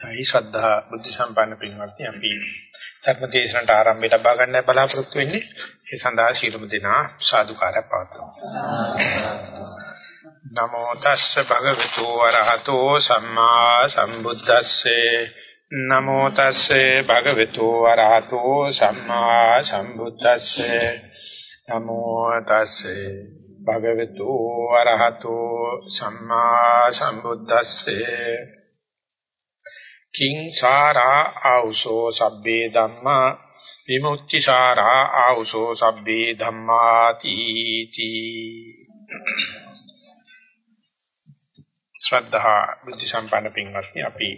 යි ශ්‍රද්ධා බුද්ධ සම්පන්න පින්වත්නි අපි ධර්ම දේශනට ආරම්භය ලබා ගන්න බලාපොරොත්තු වෙන්නේ. ඒ සඳහා ශීලමු දෙනා සාදුකාරය පවතුමු නමෝ තස්ස භගවතු වරහතෝ සම්මා සම්බුද්දස්සේ. නමෝ තස්සේ භගවතු වරහතෝ සම්මා සම්බුද්දස්සේ. නමෝ තස්සේ භගවතු වරහතෝ සම්මා සම්බුද්දස්සේ. කිං සාරා ආ우සෝ සබ්බේ ධම්මා විමුක්ති සාරා ආ우සෝ සබ්බේ ධම්මාති තී ශ්‍රද්ධා බුද්ධ සම්පන්න පින්වත්නි අපි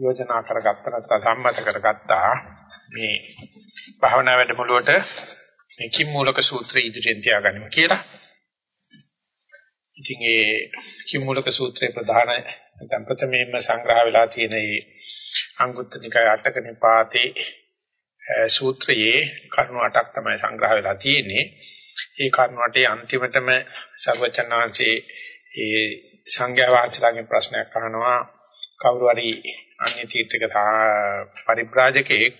යෝජනා කරගත්ත නැත්නම් සම්මත කරගත්තා මේ භාවනා වැඩමුළුවට මේ කිම් මූලක සූත්‍රය ඉදිරියෙන් තියාගන්න කියලා. ඉතින් ඒ කිම් මූලක සූත්‍රයේ ප්‍රධාන නැත්නම් ප්‍රථමයෙන්ම සංග්‍රහ වෙලා තියෙන මේ අංගුත්තර නිකාය අටක නිපාතේ සූත්‍රයේ කරුණු අටක් තමයි සංග්‍රහ වෙලා තියෙන්නේ. ඒ කරුණු අටේ අන්තිමටම සර්වචනාංශේ ඒ සංඝයා වහන්සේලාගෙන් ප්‍රශ්නයක් අහනවා කවුරු හරි අන්‍ය තීර්ථක පරිබ්‍රාජකෙක්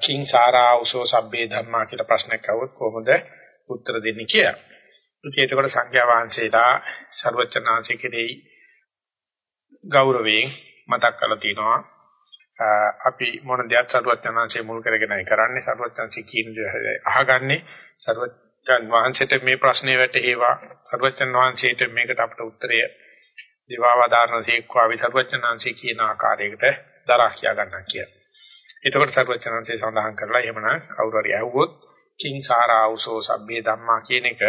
කිං සාරා උසෝ සබ්බේ ධම්මා කියලා ප්‍රශ්නයක් අහුවොත් කොහොමද උත්තර දෙන්නේ කියලා. ඉතින් ඒකට සංඝයා වහන්සේලා සර්වචනාංශේ කෙරෙහි ගෞරවයෙන් මතක් කරලා තිනවා අපි මොන දෙයක් සරුවචනාංශයේ මුල් කරගෙනයි කරන්නේ සරුවචනාංශයේ කියන දේ අහගන්නේ සරුවචන් වහන්සේට මේ ප්‍රශ්නේ වැටේවා සරුවචන් වහන්සේට මේකට අපට උත්තරය දිවාවදාරණ සීක්වා විසරුවචනාංශයේ කියන ආකාරයකට දරා කියා ගන්නවා කියලා. එතකොට සරුවචනාංශයේ සඳහන් කරලා එහෙමනම් කවුරු හරි ඇහුවොත් කිං සාරාවුසෝ සබ්බේ ධම්මා කියන එක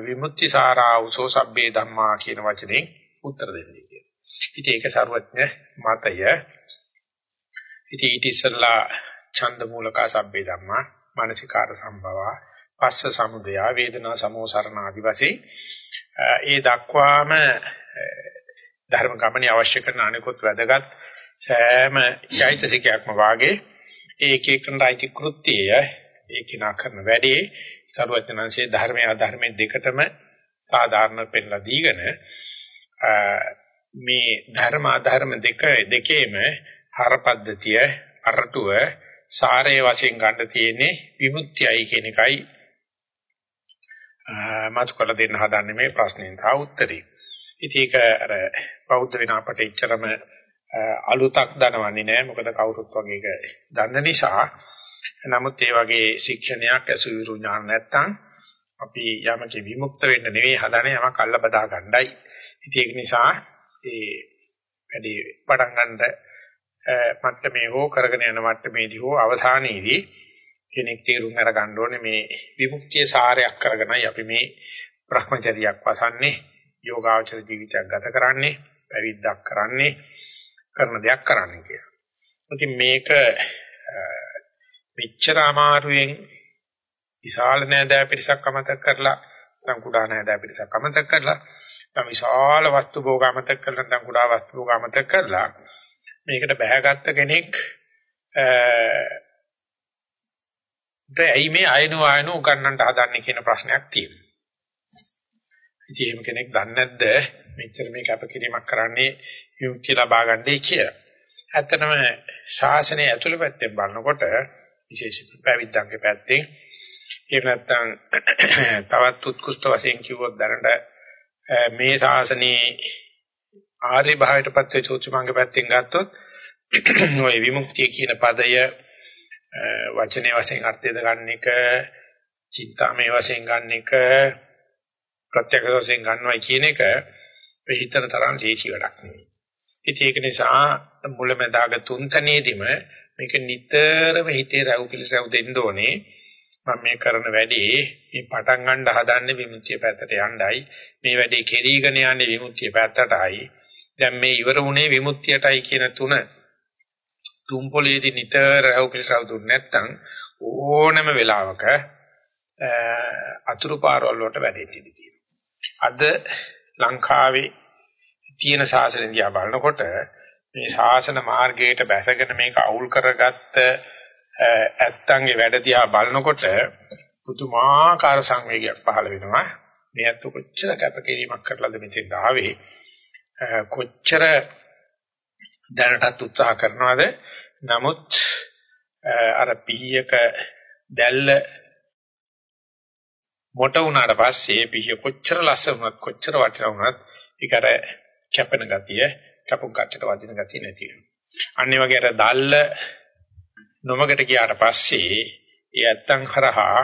විමුක්ති සාරාවුසෝ සබ්බේ ධම්මා කියන වචනේ උත්තර දෙන්නේ. ඉතින් ඒක ਸਰවඥ මතය. ඉතින් ඊට ඉස්සෙල්ලා ඡන්ද මූලකා සබ්බේ ධම්මා මානසිකාර සම්භව පස්ස සමුදය වේදනා සමෝසරණ ආදි වශයෙන් ඒ දක්වාම ධර්ම ගමනේ අවශ්‍ය කරන අනෙකුත් වැදගත් සෑම චෛතසිකයක්ම වාගේ ඒක එක්කන රායිති කෘත්‍යය ඒක නා කරන වැඩේ සර්වඥාන්සේ ධර්මය අධර්මයේ දෙකටම සාධාරණ පෙන්ලා දීගෙන මේ ධර්ම අධර්ම දෙක දෙකේම හරපද්ධතිය අරටුව සාරයේ වශයෙන් ගන්න තියෙන්නේ විමුක්තියයි කියන එකයි මතු කළ දෙන්න හදන්නේ මේ ප්‍රශ්නෙන් තා උත්තරේ. ඉතින් ඒක අර බෞද්ධ වෙන අපට එච්චරම අලුතක් දනවන්නේ නැහැ මොකද කවුරුත් වගේ ඒක දන්න නිසා. නමුත් ඒ වගේ ශික්ෂණයක් අසුවිරු ඥාන නැත්තම් අපි යමකේ විමුක්ත වෙන්න නෙවෙයි හදන්නේ යමක් අල්ල බදා ගන්නයි. ඉතින් ඒක නිසා ඒ වැඩි පටන් ගන්නට මට්ටමේ හෝ කරගෙන යන මට්ටමේදී හෝ අවසානයේදී කෙනෙක් තීරුම් අර ගන්න ඕනේ මේ විමුක්තිය සාරයක් කරගෙනයි අපි මේ Brahmacharyaක් වසන්නේ යෝගාචර ජීවිතයක් ගත කරන්නේ පැවිද්දක් කරන්නේ කරන දෙයක් කරන්නේ කියලා. ඉතින් මේක මෙච්චර අමාරුවෙන් විශාල නෑදෑ පිරිසක් අමතක කරලා නැත්නම් කුඩා නෑදෑ පිරිසක් අමතක කරලා නැත්නම් විශාල වස්තු භෝග අමතක කරලා නැත්නම් කුඩා වස්තු භෝග අමතක කරලා මේකට බැහැගත්ත කෙනෙක් ඇයි මේ අයනු අයනු උගන්නන්නට හදන්නේ කියන ප්‍රශ්නයක් තියෙනවා. ඉතින් එහෙම කෙනෙක් දන්නේ නැද්ද මෙච්චර මේ කැපකිරීමක් කරන්නේ විමුක්තිය ලබා ගන්නයි කියලා. ඇත්තටම ශාසනය ඇතුළේ පැත්තෙන් බලනකොට විශේෂයෙන් පැවිද්දන්ගේ පැත්තෙන් එහෙම නැත්නම් තවත් උත්කෘෂ්ඨ වශයෙන් කිව්වොත් දැනට මේ ශාසනයේ ආර්ය භාවයටපත් වෙච්ච උච්චමංග පැත්තෙන් ගත්තොත් ඔය විමුක්තිය කියන පදය වචනේ වශයෙන් අර්ථය ගන්න එක චින්තාමය වශයෙන් ගන්න එක ප්‍රත්‍යක්ෂ වශයෙන් ගන්නවා කියන එක හිතන තරම් ලේසි වැඩක් නෙවෙයි. ඉතින් ඒක නිසා මුලැමැදාග තුන්තනේදීම මේක නිතරම හිතේ රැව් පිළිසැව් දෙන්න ඕනේ. මම මේ කරන වැඩේ මේ පටන් ගන්න හදන්නේ විමුක්තිය පැත්තට යණ්ඩයි. මේ වැඩේ කෙරීගෙන යන්නේ විමුක්තිය පැත්තටයි. දැන් මේ ඉවර වුණේ විමුක්තියටයි කියන තුන තුන් පොළේදී නිතර රැව්පිලිසව දුන්නේ නැත්නම් ඕනම වෙලාවක අතුරු පාරවල් වලට වැඩෙන්න ඉඩ තියෙනවා. අද ලංකාවේ තියෙන ශාසනය දිහා බලනකොට මේ ශාසන මාර්ගයට බැසගෙන මේක අවුල් කරගත්ත ඇත්තන්ගේ වැඩ දිහා බලනකොට පුදුමාකාර සංවේගයක් පහළ වෙනවා. මේ අත කොච්චර කැපකිරීමක් කරලාද මෙතෙන් ආවේ. කොච්චර දැනටත් උත්සාහ කරනවාද නමුත් අර පීයක දැල්ල මොට වුණාට පස්සේ පීය කොච්චර ලස්සන වුණත් කොච්චර වටිනා වුණත් ඒක අර කැපෙන ගතිය කැපුම් කට්ටට වදින ගතිය නැති වෙනවා. අනිත් වගේ අර දැල්ල නොමගට ගියාට පස්සේ ඒ ඇත්තන් කරහා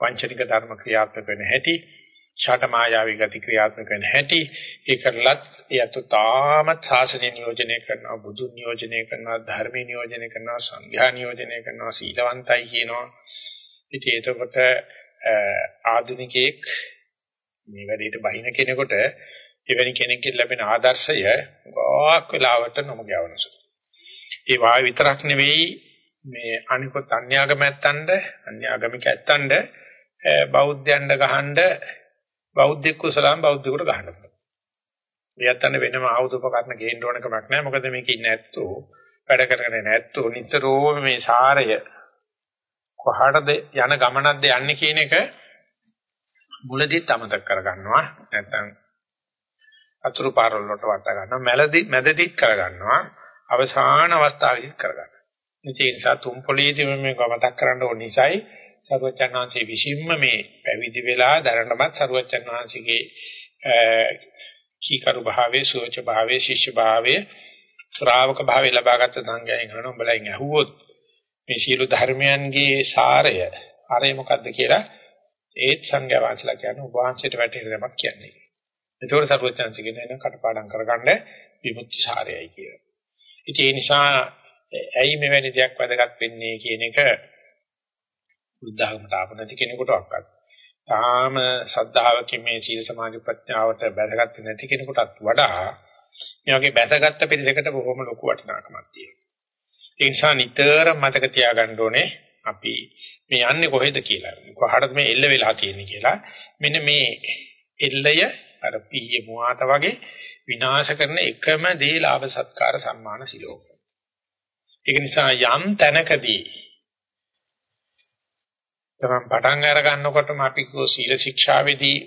වංචනික ධර්ම ක්‍රියාත්මක වෙන හැටි ෂට මායාවී ගති ක්‍රියාත්මක වෙන හැටි ඒකලත් එයත් තාමත් ශාසනය නියෝජනය කරනවා බුදු නියෝජනය කරනවා ධර්ම නියෝජනය කරනවා සංඝයා නියෝජනය කරනවා සීලවන්තයි කියනවා ඉතින් එතකොට ආධුනිකයෙක් මේ වැඩේට බහින කෙනෙකුට එවැනි කෙනෙක්ගෙන් ලැබෙන ආදර්ශය ගොඩක් වෙලාවට නොමගවනසු. ඒ වාය විතරක් නෙවෙයි මේ අනිකොත් අන්‍යාගම ඇත්තන්ට අන්‍යාගමික ඇත්තන්ට බෞද්ධයන්ට ගහනද බෞද්ධ කුසලම් බෞද්ධයෙකුට ගහන්න පුළුවන්. එයත්න්න වෙනම ආයුධ උපකරණ ගේන්න ඕන කමක් නැහැ. මොකද මේක ඉන්නේ නැත්තෝ වැඩ කරගෙන නැත්තෝ නිතරම මේ සාරය කොහාටද යන ගමනක්ද යන්නේ කියන එක මුලදීත් අමතක කරගන්නවා. නැත්නම් අතුරු පාරවල වලට වට ගන්නවා. මැලදී මැදදීත් කරගන්නවා. අවසාන අවස්ථාවේදීත් කරගන්නවා. ඒ නිසා තුන් පොළේදී මේක මතක් කරන්න ඕන නිසායි සරුවචන් වහන්සේ විසින්ම මේ පැවිදි වෙලා දරණමත් සරුවචන් වහන්සේගේ කීකරු භාවයේ සෝච භාවයේ ශිෂ්‍ය භාවයේ ශ්‍රාවක භාවයේ ලබාගත් සංඥාවෙන් අහන උඹලෙන් ඇහුවොත් මේ සීල ධර්මයන්ගේ සාරය අරය මොකද්ද කියලා ඒත් සංඥා වාචලා කියන්නේ ඔබ වහන්සේට වැටහෙන දෙයක් කියන්නේ. ඒතකොට සරුවචන්සේ කියන එන කටපාඩම් කරගන්න විමුක්ති සාරයයි කියලා. ඉතින් ඒ නිසා ඇයි මෙවැනි දෙයක් වැදගත් වෙන්නේ කියන එක බුද්ධාගමට ආප නැති කෙනෙකුටවත් තාම සද්ධාවකින් මේ සීල සමාධි ප්‍රඥාවට බැසගත්තේ නැති කෙනෙකුටත් වඩා මේ වගේ බැසගත්ත පිළිසකට බොහොම ලොකු වටිනාකමක් තියෙනවා. ඒ නිසා නිතර මතක තියාගන්න ඕනේ අපි මේ යන්නේ කොහෙද කියලා. කොහටද මේ එල්ල වෙලා තියෙන්නේ කියලා. මෙන්න මේ එල්ලය අර පීයේ මුවාත වගේ විනාශ කරන එකම දේ ලාභ සත්කාර සම්මාන සිලෝක. ඒක නිසා යම් තැනකදී තමන් පටන් අර ගන්නකොටම අපි කෝ සීල ශික්ෂාවේදී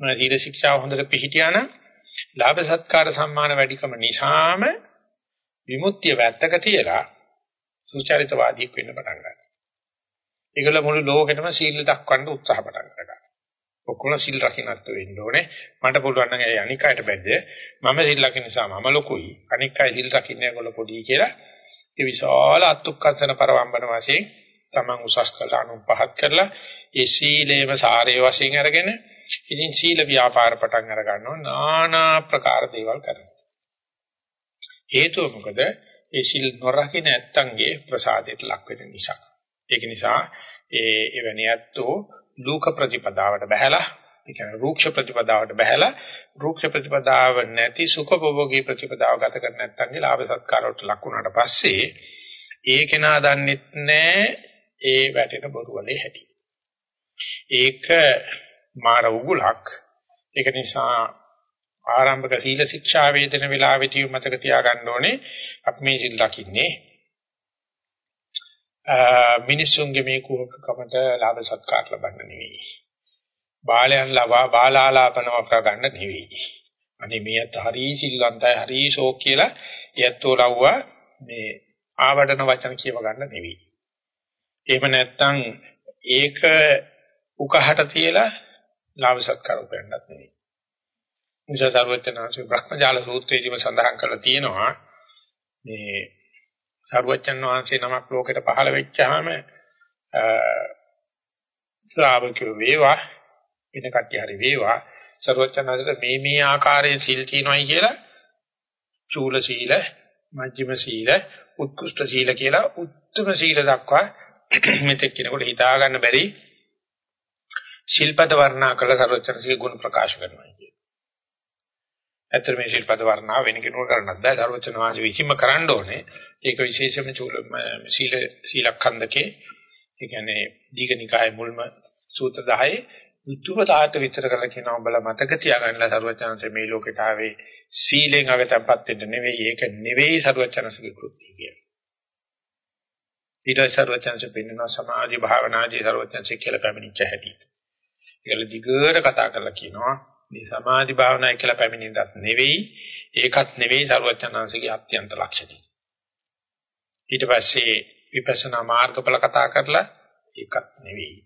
සීල ශික්ෂාව හොඳට පිළිහිටියා නම් ලාභ සත්කාර සම්මාන වැඩිකම නිසාම විමුක්තිය වැත්තක තියලා සුචරිතවාදීක් වෙන්න පටන් ගන්නවා. ඒගොල්ල මුළු ලෝකෙටම සීල දක්වන්න උත්සාහ පටන් ගන්නවා. ඔක්කොම සීල් රකින්නත් වෙන්න ඕනේ. මට පුළුවන් නම් ඒ අනික් අයට බැද්ද මම සීල් රකින්න නිසා මම ලොකුයි. අනික් අය සීල් රකින්නේ ඒගොල්ල පොඩි කියලා. ඒ විශාල අත්ුක්කංශන පරවම්බන වශයෙන් තමන් උසස් කළා අනුන් පහත් කරලා ඒ සීලේම සාරයේ වශයෙන් අරගෙන ඉතින් සීල ව්‍යාපාර පටන් අර ගන්නවා নানা ප්‍රකාර දේවල් කරනවා හේතුව මොකද ඒ සීල් නොරකින්න නැත්තන්ගේ ප්‍රසාදයට ලක් වෙන නිසා ඒක නිසා ඒ එවැනි ඇත්තෝ ලෝක ප්‍රතිපදාවට බහැලා ඒ කියන්නේ රූක්ෂ ප්‍රතිපදාවට බහැලා රූක්ෂ ප්‍රතිපදාව නැති සුඛභෝගී ප්‍රතිපදාව ගත කර නැත්තන්ගේ ලාභ සත්කාර වලට ලක් වුණාට පස්සේ ඒ කෙනා දන්නෙත් නැහැ ඒ වැටෙන බොරු වලේ හැටි. ඒක මාර උගුලක්. ඒක නිසා ආරම්භක සීල ශික්ෂා වේදන වේලාවෙදී මතක තියාගන්න ඕනේ අපි මේ සිල් ලකින්නේ මිනිසුන්ගේ මේ කුහකකමට ලාභ සත්කාර ලබන්න නෙවෙයි. බාලයන් ලවා බාලාලාපනව කරගන්න නෙවෙයි. අනේ මේත් හරි සිල්වන්තයි හරි ශෝක් කියලා එයත්ෝ ලව්වා මේ ආවඩන වචන කියව ගන්න නෙවෙයි. එහෙම නැත්නම් ඒක උකහට තියලා ලාභ සත්කාර උපයන්නත් නෙවෙයි. නිසා සර්වඥාන්සේ බ්‍රහ්මජාල සූත්‍රයේදීම සඳහන් කරලා තියෙනවා මේ සර්වඥන් වහන්සේ නමක් ලෝකෙට පහළ වෙච්චාම ශ්‍රාවකයෝ වේවා වෙන කට්ටිය හරි වේවා සර්වඥාන්සේට මේ මේ ආකාරයෙන් සිල් තියනවායි කියලා චූල සීල මජ්ක්‍ධිම සීල උත්කෘෂ්ඨ සීල කියලා උත්තම සීල දක්වා මෙතෙක් කෙනෙකුට හිතා ගන්න බැරි ශිල්පද වර්ණා කළ සර්වචරසික ගුණ ප්‍රකාශ කරනවා කියන්නේ. ඇත්තට මේ ශිල්පද වර්ණා වෙන කෙනෙකුට කරන්නත් බෑ. සර්වචන වාසි විසින්ම කරන්න ඕනේ. ඒක විශේෂම චූල සීල සීලඛණ්ඩකේ ඒ කියන්නේ දීඝනිකායේ මුල්ම සූත්‍ර 10 උතුපතාට විතර කරලා කියනවා උඹලා මතක තියාගන්නලා සරුවචනන්සේ මේ ලෝකෙට ආවේ සීලෙන් අගටපත් වෙන්න නෙවෙයි ඒක නෙවෙයි සරුවචනන්සේගේ කෘත්‍යය කියන්නේ. ඊට සරුවචනන්සේ පෙන්වන සමාධි භාවනාදී සරුවචනන්සේ කියලා පැමිණිච්ච හැටි. ඒකල දිගට කතා කරලා කියනවා මේ සමාධි භාවනායි කියලා පැමිණෙන්නත් නෙවෙයි ඒකත් නෙවෙයි සරුවචනාංශගේ අත්‍යන්ත ලක්ෂණය. ඊට පස්සේ විපස්සනා මාර්ගඵල කතා කරලා ඒකත් නෙවෙයි.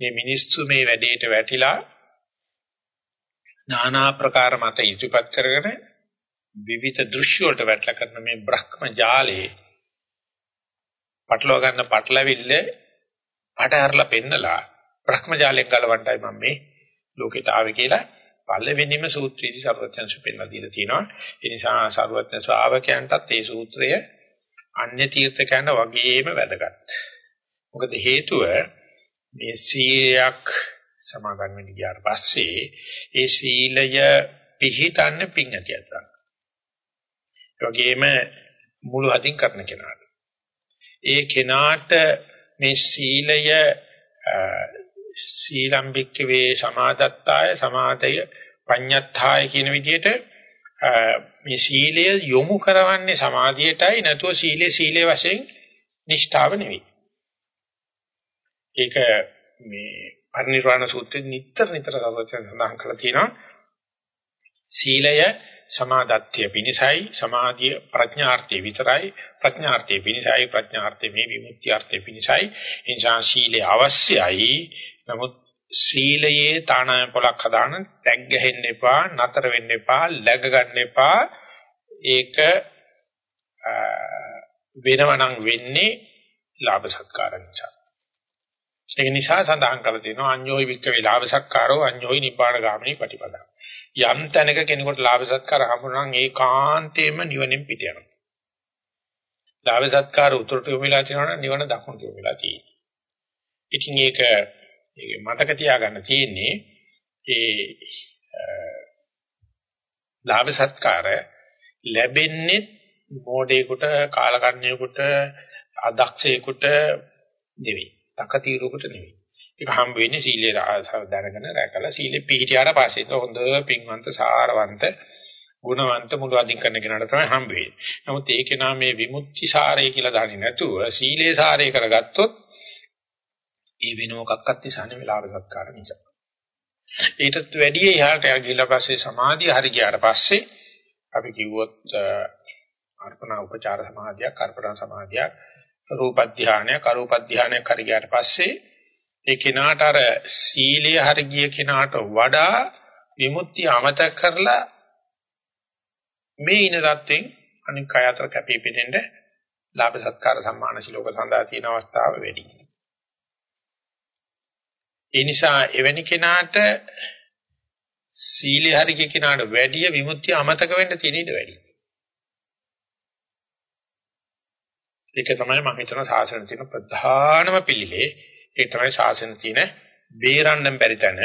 මේ මිනිස්සු මේ වැඩේට වැටිලා নানা ප්‍රකාර මත ඉදිරිපත් කරගෙන විවිධ දෘශ්‍ය වලට වැටලා කරන මේ බ්‍රහ්ම ජාලේ පටලවා ගන්න පටලවිල්ල අටහැරලා පෙන්නලා බ්‍රහ්ම ජාලයෙන් ගලවන්නයි මම මේ ලෝකෙට ආවේ කියලා පළවෙනිම සූත්‍රයේදී සර්වඥංශ පෙන්නලා දීලා තියෙනවා. ඒ නිසා සර්වඥ ශ්‍රාවකයන්ටත් මේ සූත්‍රය අන්‍ය තීර්ථකයන්ට වගේම වැදගත්. මොකද හේතුව මේ සීලයක් සමාදන් වෙන්න ගියාට පස්සේ ඒ සීලය පිහිටන්න පිංගතියක් ගන්න. ඒ වගේම මුළු හදින් කරන කෙනාට. ඒ කෙනාට මේ සීලය සීලම්බික්ක වේ සමාදත්තාය සමාදය පඤ්ඤත්තාය කියන විදිහට මේ සීලය යොමු කරවන්නේ සමාධියටයි නැතුව සීලේ සීලේ වශයෙන් නිෂ්ඨාව නෙවෙයි. ඒක මේ පරිනිර්වාණ සූත්‍රයේ නිතර නිතර සඳහන් කරලා තියෙනවා. සීලය සමාදත්‍ය පිනිසයි සමාධිය ප්‍රඥාර්ථය විතරයි ප්‍රඥාර්ථය පිනිසයි ප්‍රඥාර්ථය මේ විමුක්තියර්ථය පිනිසයි එනිසා සීලය අවශ්‍යයි නමුත් සීලයේ තාන පොලක් හදාන ටැග් ගහෙන්න එපා නතර වෙන්න එපා läග ගන්න එපා. ඒක වෙනවනම් වෙන්නේ ලාභ සත්කාර නිසා. ඒක නිසා සඳහන් කරලා තියෙනවා අඤ්ඤෝයි වික්ක වේලාභ සත්කාරෝ අඤ්ඤෝයි නිබ්බාන ගාමිනී ප්‍රතිපදා. යම් තැනක කෙනෙකුට ලාභ සත්කාර හම්බුනා නම් ඒකාන්තයෙන්ම නිවනින් පිට යනවා. ලාභ සත්කාර උතුරට යොමු වෙලා තියෙනවා නම් නිවන දකුණට යොමු වෙලා තියෙනවා. ඉතින් ඒක ඒක මතක තියාගන්න තියෙන්නේ ඒ ලාභ සත්කාර ලැබෙන්නේ මොඩේකට කාලකන්ණියෙකුට අදක්ෂයෙකුට නෙවෙයි. තකතිරුකට නෙවෙයි. ඒක හම් වෙන්නේ සීලේ දැනගෙන රැකලා සීලේ පිළිහිටියාට පස්සේ හොඳ පින්වන්ත සාරවන්ත ගුණවන්ත මුළු අධින් කරන කෙනාට තමයි හම් වෙන්නේ. නමුත් ඒකේ නාම මේ විමුක්ති සාරය කියලා දන්නේ නැතුව සීලේ සාරය කරගත්තොත් ඒ වෙන මොකක්වත් නිසා නෙවෙයි ලාභ සත්කාර නිසා. ඊටත් වැඩි එහාට ගිහිල්ලා පස්සේ සමාධිය හරි ගියාට පස්සේ අපි කිව්වොත් අර්පණ උපචාර සමාධියක්, අර්පණ සමාධියක්, රූප ධානයක්, අරූප ධානයක් හරි ගියාට පස්සේ ඒ කෙනාට අර සීලය හරි ගිය කෙනාට වඩා විමුක්තිය අමතක කරලා මේ ඉන தත්වෙන් අනික් අය අතර කැපී පෙනෙන්න ලාභ සත්කාර සම්මාන ශිලෝක සඳහා තියෙන අවස්ථාව වැඩි. ඒ නිසා එවැනි කෙනාට සීලය හරිය කෙනාට වැඩි විමුක්තිය අමතක වෙන්න තියෙන ඉඩ වැඩි. ඒක තමයි මම හිතන සාසන තියෙන ප්‍රධානම පිළිලේ. ඒ තමයි සාසන තියෙන බේරන්නම් බැරි තැන.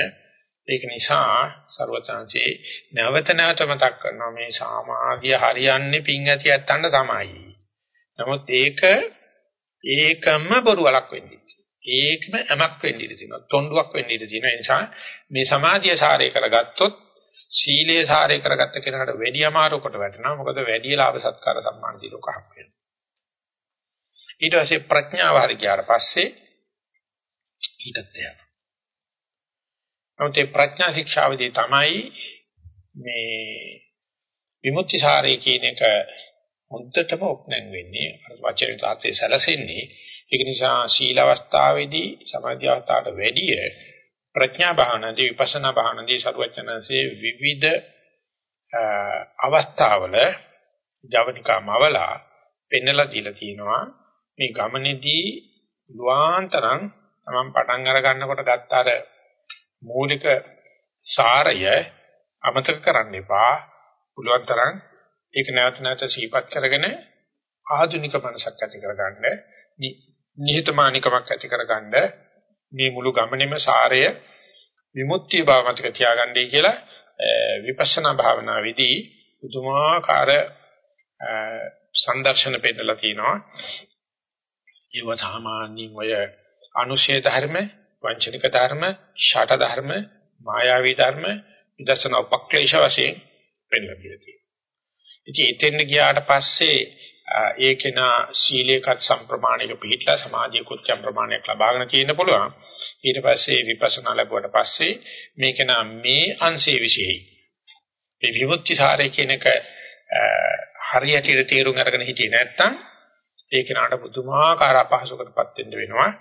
ඒක නිසා ਸਰවචාන්සේ නැවත නැවත මතක් කරනවා මේ සමාධිය හරියන්නේ පිං ඇති ඇත්තන්ට තමයි. නමුත් ඒක ඒකම බොරු වලක් වෙන්නේ. ඒකම ඇමක් වෙන්න ඉඩ තියෙනවා. තොණ්ඩුවක් වෙන්න ඉඩ තියෙනවා. ඒ නිසා මේ සමාධිය සාරය කරගත්තොත් සීලයේ සාරය කරගත්ත කෙනාට වැඩි අමාරු කොට වැටෙනවා. මොකද වැඩි ලාභ සත්කාර සම්මාන දීලක හම්බ වෙනවා. ඊට පස්සේ ප්‍රඥාව හරි ගියාට පස්සේ ඊටත් යනවා. නමුත් මේ ප්‍රඥා ශික්ෂාවේදී තමයි මේ විමුක්ති සාරය කියන එක හොඳටම ඔප්නැන් වෙන්නේ. වචන තාත්තේ සැලසෙන්නේ ඒක නිසා සීල අවස්ථාවේදී සමාධි අවස්ථාවට වැඩිය ප්‍රඥා භාවනාදී විපස්සනා භාවනාදී සරුවචනanse විවිධ අවස්ථාවල ජවනිකාමවලා පෙන්නලා දීලා තියෙනවා. මේ ගමනේදී දුආන්තරං තමන් පටන් අර ගන්නකොට ගත්ත අර මූලික සාරය අමතක කරන්න එපා. පුළුවන් තරම් ඒක නැවත නැවත සිහිපත් කරගෙන ආධුනික මනසක් ඇති කරගන්න. නිහතමානිකමක් ඇති කරගන්න මේ මුළු ගමනේම සාරය විමුක්තිය බව මතක තියාගන්නයි කියලා විපස්සනා භාවනාවේදී පුදුමාකාර සංදර්ශන පෙන්නලා තිනවා. ඒව සාමාන්‍යයෙන් ඔය අනුශේධ ධර්ම වංචනික ධර්ම ෂට ධර්ම මායාවී ධර්ම විදර්ශනා උපක්ලේශ වශයෙන් පෙන්නලා තියෙනවා. ඉතින් එතෙන් ගියාට පස්සේ ඒකේන සීලයකත් සම්ප්‍රමාණික පිළිట్లా සමාජීය කෘත්‍යම් ප්‍රමාණයක් ලබාගෙන තියෙන්න පුළුවන්. ඊට පස්සේ විපස්සනා ලැබුවට පස්සේ මේකේන මේ අංශයේ විශේෂයි. මේ විමුක්ති සාරය කියන එක හරියට තේරුම් අරගෙන හිටියේ නැත්නම් ඒක නාට පුදුමාකාර අපහසුකටපත් වෙන්න වෙනවා.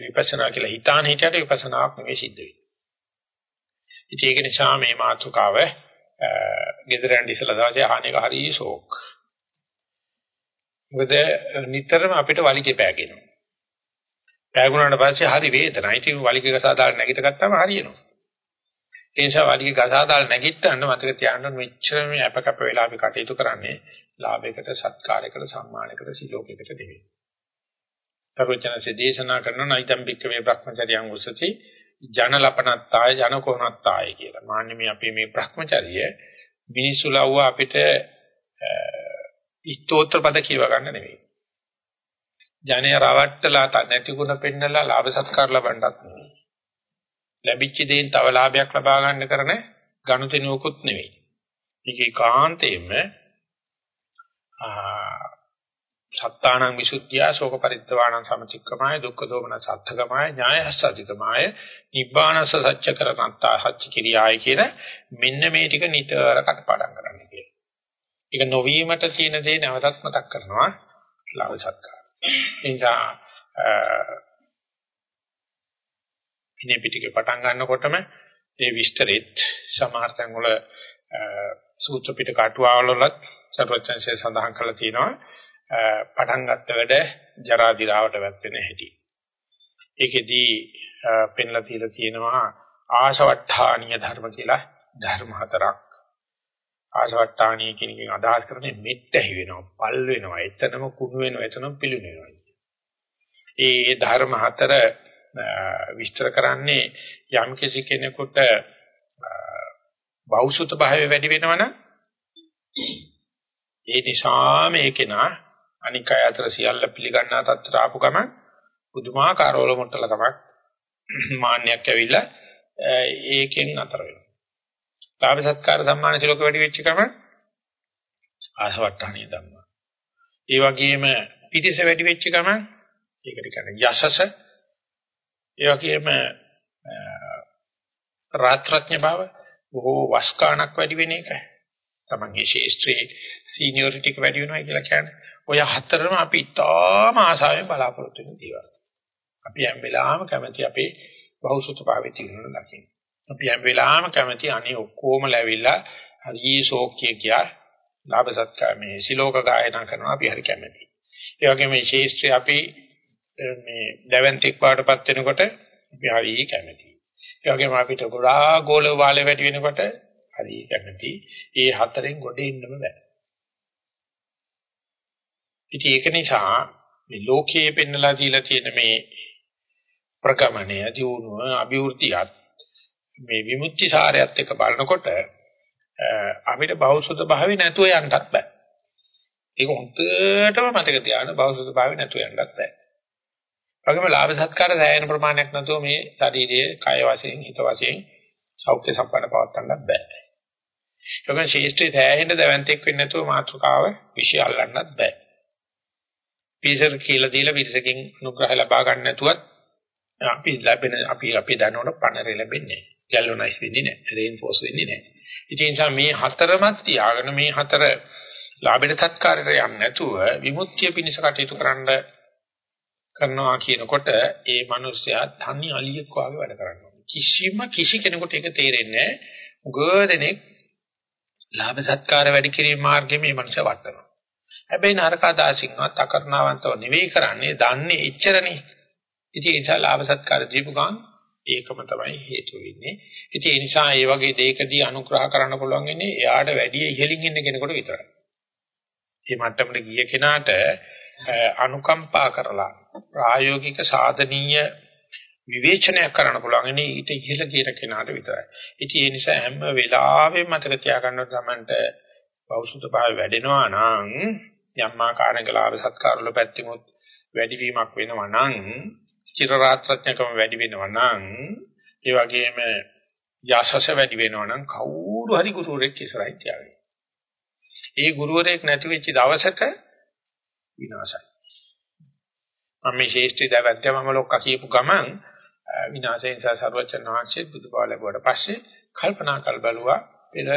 විපස්සනා කියලා හිතාන හිටියට විපස්සනාවක් නෙවෙයි සිද්ධ වෙන්නේ. ඉතින් ඒක නිසා මේ මාතෘකාව ගෙදරන් ඉස්සලා දාසේ අහන එක හරිය ෂෝක්. මොකද නිතරම අපිට වලිගේ පෑගෙනවා. පෑගුණාට පස්සේ හරි වේදනයි. ඉතින් වලිගේ ගසා දාලා නැගිට ගත්තාම හරියනවා. ඒ නිසා වලිගේ ගසා දාලා නැගිට්ටන්න මතක තියාගන්න මෙච්චර මේ අප කැප වෙලා අපි කටයුතු කරන්නේ ලාභයකට, සත්කාරයකට, සම්මානයකට, සිලෝකයකට නෙවෙයි. සර්වඥාන්සේ දේශනා කරන නයිතම්බික්ක මේ භ්‍රමචර්යයන් උසති ජනලපනත්තාය ජනකොහනත්තාය කියලා. මාන්නේ මේ අපි මේ භ්‍රමචර්ය මිනිසු ලව්ව අපිට ස්තෝත්‍ර පද කියව ගන්න නෙවෙයි. ජනය රවට්ටලා නැති ගුණ පෙන්නලා ලාභ සත්කාර ලබන්නත් නෙවෙයි. ලැබිච්ච දේෙන් තව ලාභයක් ලබා ගන්න කරන ගනුදෙනුවකුත් නෙවෙයි. මේකේ කාන්තේම සත්තානං විසුද්ධිය ශෝක පරිද්දවාණං සමචික්කමාය දුක්ඛ දෝමන සත්‍ථකමාය ඥායස්සද්ධිකමාය නිබ්බානස සත්‍ය කරණත්තා සත්‍ය කිරියාය කියන මෙන්න මේ ටික නිතර කටපාඩම් කරන්න කියලා. ඒක නොවීමට තියෙන දේ නැවතත් මතක් කරනවා ලාභ සත්කාර. එනිසා ඉනේ පිටිකේ පටන් ගන්නකොටම ඒ විස්තරෙත් සමහර තැන් වල සූත්‍ර පිටක අටුවාවලත් සර්වචන්සේ සඳහන් කරලා තියෙනවා පටන් ගත්ත වැඩ ජරා දිරාවට වැටෙන හැටි. ඒකෙදී පෙන්ලා තියලා තියෙනවා ආශවට්ටානීය ධර්ම කියලා ධර්ම හතරක්. ආශවට්ටානීය කියන එකෙන් අදහස් කරන්නේ මෙට්ටහි වෙනවා, පල් වෙනවා, එතනම කුණු වෙනවා, එතනම පිළි වෙනවා. ඒ ධර්ම හතර විස්තර කරන්නේ යම් කිසි කෙනෙකුට බෞසුත භාවය වැඩි වෙනවනම් ඒ නිසා මේකේනා අනික් අය අතර සියල්ල පිළිගන්නා තත්ත්වයට ආපු ගමන් පුදුමාකාර ඔලොමොට්ටලකමක් මාන්නයක් ඇවිල්ලා ඒකෙන් අතර වෙනවා. ලාභ සත්කාර සම්මාන සිලෝක වැඩි වෙච්ච ගමන් ආසවට්ටහණිය ධම්මා. ඒ වගේම පිටිස වැඩි වෙච්ච ගමන් ඒකට කියන්නේ යසස. ඒ වගේම රාත්‍රඥ බව බොහෝ වස්කාණක් වැඩි වෙන එක. තමන්ගේ ශේෂ්ත්‍රයේ සීනියොරිටි එක වැඩි වෙනවා කියලා කියන්නේ. ඔය හතරම අපි ඉතාම ආසාවෙන් බලාපොරොත්තු වෙන දේවල්. අපි හැම වෙලාවෙම කැමති අපේ බහුසුතභාවයේ තියෙන දකින්න. අපි හැම වෙලාවෙම කැමති අනේ ඔක්කොම läවිලා හරි ශෝක්‍ය කියා ලාභ සත්කාර මේ සිලෝක ගායනා කරනවා අපි හරි කැමති. ඒ වගේම මේ ශේෂ්ත්‍රය අපි මේ දැවන්තික් පාටපත් වෙනකොට අපි හරි කැමති. ඒ වගේම අපිට ගොඩාක් ගෝල වාලේ වැඩි වෙනකොට හරි කැමති. ඒ හතරෙන් ගොඩ එන්නම බෑ. ඉතින් ඒක නිසා මේ ලෝකයේ පෙන්නලා දීලා තියෙන මේ ප්‍රගමණය, දියුණුව, අභිවෘද්ධියත් මේ විමුක්ති සාරයත් එක්ක බලනකොට අපිට බෞද්ධ භාවය නැතුව යන්නත් බෑ. ඒක හොඳටම මතක තියාගන්න බෞද්ධ භාවය නැතුව යන්නත් බෑ. වගේම ලාභ සත්කාර සෑහෙන ප්‍රමාණයක් නැතුව මේ ශරීරයේ කය වශයෙන් හිත වශයෙන් සෞඛ්‍ය සම්පන්න පවත්වන්නත් බෑ. ඒකෙන් ශේෂ්ඨයේ සෑහෙන දැවන්තෙක් වෙන්නේ නැතුව මාතෘකාව විශ්ය අල්ලන්නත් බෑ. පිරිසට කියලා දීලා පිරිසකින් අනුග්‍රහ ලබා ගන්න නැතුවත් අපි ලැබෙන අපි අපි දන්නවනේ පණරේ ලැබෙන්නේ නැහැ. ගැලොනයිස් වෙන්නේ නැහැ. රේන්ෆෝස් වෙන්නේ නැහැ. ඒ නිසා මේ හතරමත් තියාගෙන මේ හතර ලාභයට තත්කාරයට යන්නේ නැතුව විමුක්තිය පිණිස කටයුතු කරන්න කරනවා කියනකොට ඒ මිනිස්සයා තනි අලියෙක් වගේ වැඩ කරනවා. කිසිම කිසි කෙනෙකුට ඒක තේරෙන්නේ නැහැ. උගදෙනෙක් ලාභ සත්කාර වැඩි කිරීම මාර්ගයේ මේ මනුස්සය වටනවා. හැබැයි නරකදාසින්වත් අකරණවන්තව නෙවෙයි කරන්නේ දන්නේ එච්චරනේ. ඉතින් ඒ නිසා ලාභ සත්කාර දීපු ගමන් ඒකම තමයි හේතු වෙන්නේ. ඉතින් ඒ නිසා මේ වගේ දෙයකදී අනුග්‍රහ කරන්න පුළුවන් ඉන්නේ එයාට වැඩි ඉහළින් ඉන්න කෙනෙකුට විතරයි. මේ මට්ටමට ගිය කෙනාට අනුකම්පා කරලා ප්‍රායෝගික සාධනීය විවේචනයක් කරන්න පුළුවන් ඉන්නේ ඊට ඉහළ කියන කෙනාට විතරයි. ඉතින් ඒ නිසා හැම වෙලාවෙම මතක තියාගන්න තමන්ට බෞද්ධ භාවය වැඩෙනවා නම් යම් ආකාරයක ලාභ සත්කාර වල පැත්තෙමුත් වැඩිවීමක් වෙනවා නම් චිර රාත්‍රඥකම වැඩි වෙනවා නම් ඒ වගේම යසස වැඩි වෙනවා නම් කවුරු හරි ගුරුවරයෙක් ඉස්සරහින් තියාගන්න. ඒ ගුරුවරයෙක් නැති වෙච්ච දවසක විනාශයි. මම මේ ශේෂ්ත්‍රි දැවැද්දම මම ලොක්ක කියපු ගමන් විනාශයෙන් නිසා සර්වචන් වහන්සේ බුදුබව ලැබුවට පස්සේ කල්පනා කර බලුවා පෙර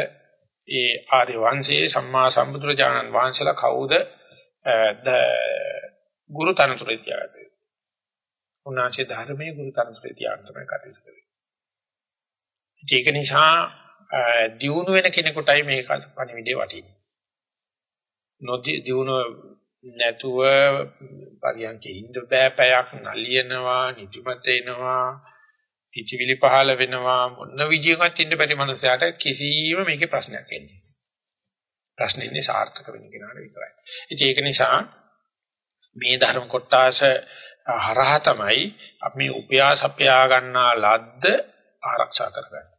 ඒ ආර්ය වංශයේ සම්මා සම්බුදුරජාණන් වහන්සේලා කවුද ගුරු තනතුරේ තියාගත්තේ. උන්වහන්සේ ධර්මයේ ගුරු තනතුරේ තියාගෙන තමයි කටයුතු කරේ. ඒක නිසා දියුණු වෙන කෙනෙකුටයි මේක පණිවිඩේ වටින්නේ. නොදි දියුණු නැතුව පරියන්කේ ඉන්න බෑ පැයක් නලියනවා නිදිමත එනවා කිචිවිලි පහළ වෙනවා මොන විදියකට ඉන්න බැරි මනුස්සයාට කිසිම මේකේ ප්‍රශ්නයක් එන්නේ ප්‍රශ්නේ ඉන්නේ සාර්ථක වෙන්න කෙනාට විතරයි ඉතින් ඒක නිසා මේ ධර්ම කොටස හරහා තමයි අපි උපයාස අපයා ගන්නා ලද්ද ආරක්ෂා කරගන්නේ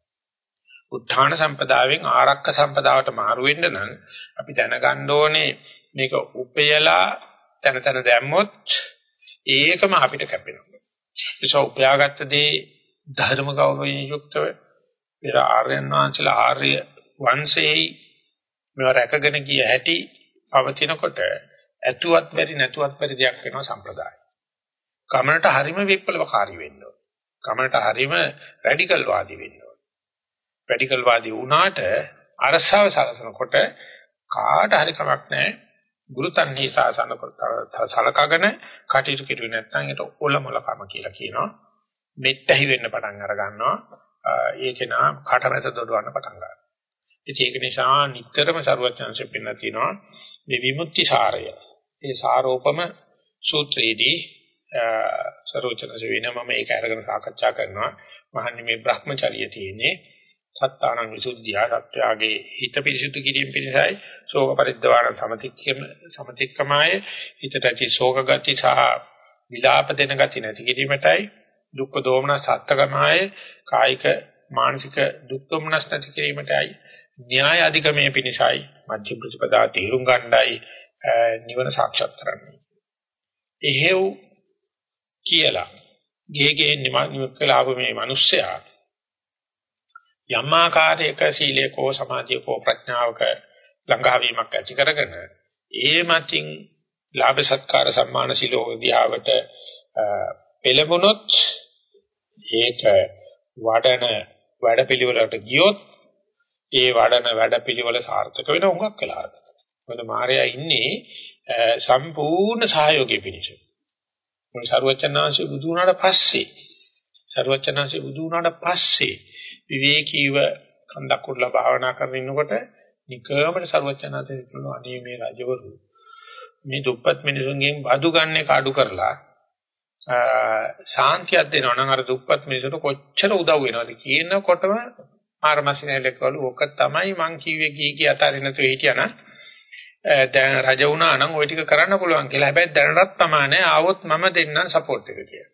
උත්හාන සම්පදායෙන් ආරක්ක සම්පදාවට මාරු වෙන්න නම් අපි දැනගන්න ඕනේ මේක උපයලා තන තන දැම්මොත් ඒකම අපිට කැපෙනවා. ඒක උපයාගත්ත දේ ධර්ම ගෞරවයෙන් යුක්තව පෙර ආර්යයන් වහන්සේලා ආර්ය වංශයේ මේව රැකගෙන ගිය හැටි පවතිනකොට ඇතුවත් බැරි නැතුවත් බැරි දෙයක් වෙනවා සම්ප්‍රදාය. කමනට හරීම විප්ලවකාරී වෙන්න ඕන. කමනට හරීම රැඩිකල් වාදී වෙන්න ඕන. රැඩිකල් වාදී වුණාට අරසාව සලසනකොට කාට හරි කමක් නැහැ. ගුරුතන්හි සාසන සලකගෙන කටයුතු කෙරුවේ නැත්නම් ඒකට ඔලමුලකම කියලා කියනවා. මෙට්ටහි වෙන්න පටන් අර ගන්නවා. ඒකේ නා කටමැද දොඩවන්න පටන් ගන්නවා. ඉතින් ඒක නිසා නිතරම ਸਰවඥාන්සේ පෙන්න තිනවා මේ විමුක්ති සාරය. ඒ සාරෝපම සූත්‍රයේදී ਸਰවඥාන්සේ වෙනමම ඒක අරගෙන සාකච්ඡා කරනවා. මහන්නේ මේ Brahmacharya තියෙන්නේ සත්තානං විසුද්ධිය සත්‍යාගේ හිත පිරිසිදු කිරීම පිණිසයි ශෝක පරිද්දවාණ සමතික්කම සමතික්කමය. හිතට ඇති ශෝක ගති සහ විලාප දෙන ගති නැති කිරීමටයි දුක්ඛ දෝමන සත්‍යකමය කායික මානසික දුක් දෝමනස් නැති කිරීමටයි න්‍යාය අධිකමයේ පිණිසයි මධ්‍ය ප්‍රතිපදා තීරුම් ගන්නයි නිවන සාක්ෂාත් කරන්නේ. එහෙව් කියලා ගේගේ නිමක්කලාව මේ මිනිස්සයා යම් ආකාරයක සීලයකෝ සමාධියකෝ ප්‍රඥාවක ළඟාවීමක් ඇති කරගෙන ඒ මතින් ලාභ සත්කාර සම්මාන සිලෝදියාවට පෙළඹුණොත් ඒක වඩන වැඩපිළිවෙලට ගියොත් ඒ වඩන වැඩපිළිවෙල සාර්ථක වෙන උඟක් වෙලාද. මොකද මාර්යා ඉන්නේ සම්පූර්ණ සහයෝගය පිණිස. මොකද සරුවචනාංශේ බුදු වුණාට පස්සේ සරුවචනාංශේ බුදු වුණාට පස්සේ විවේකීව කන්දක් උඩලා භාවනා කරගෙන ඉන්නකොට නිකමට සරුවචනාංශේ කියන අනේ මේ රජවරු මේ දුප්පත් මිනිසුන්ගෙන් බදු ගන්න කාඩු කරලා සාන්තියක් දෙනවා නම් අර දුප්පත් මිනිසුන්ට කොච්චර උදව් වෙනවද? කියනකොටම මාර්මසිනේලකවලු ඔක තමයි මං කිව්වේ කී කිය අතාරින්න තු හිටියානම් දැන් රජ වුණා නම් ওই ටික කරන්න පුළුවන් කියලා. හැබැයි දැනටත් තමයි ආවොත් මම දෙන්නම් සපෝට් එක කියලා.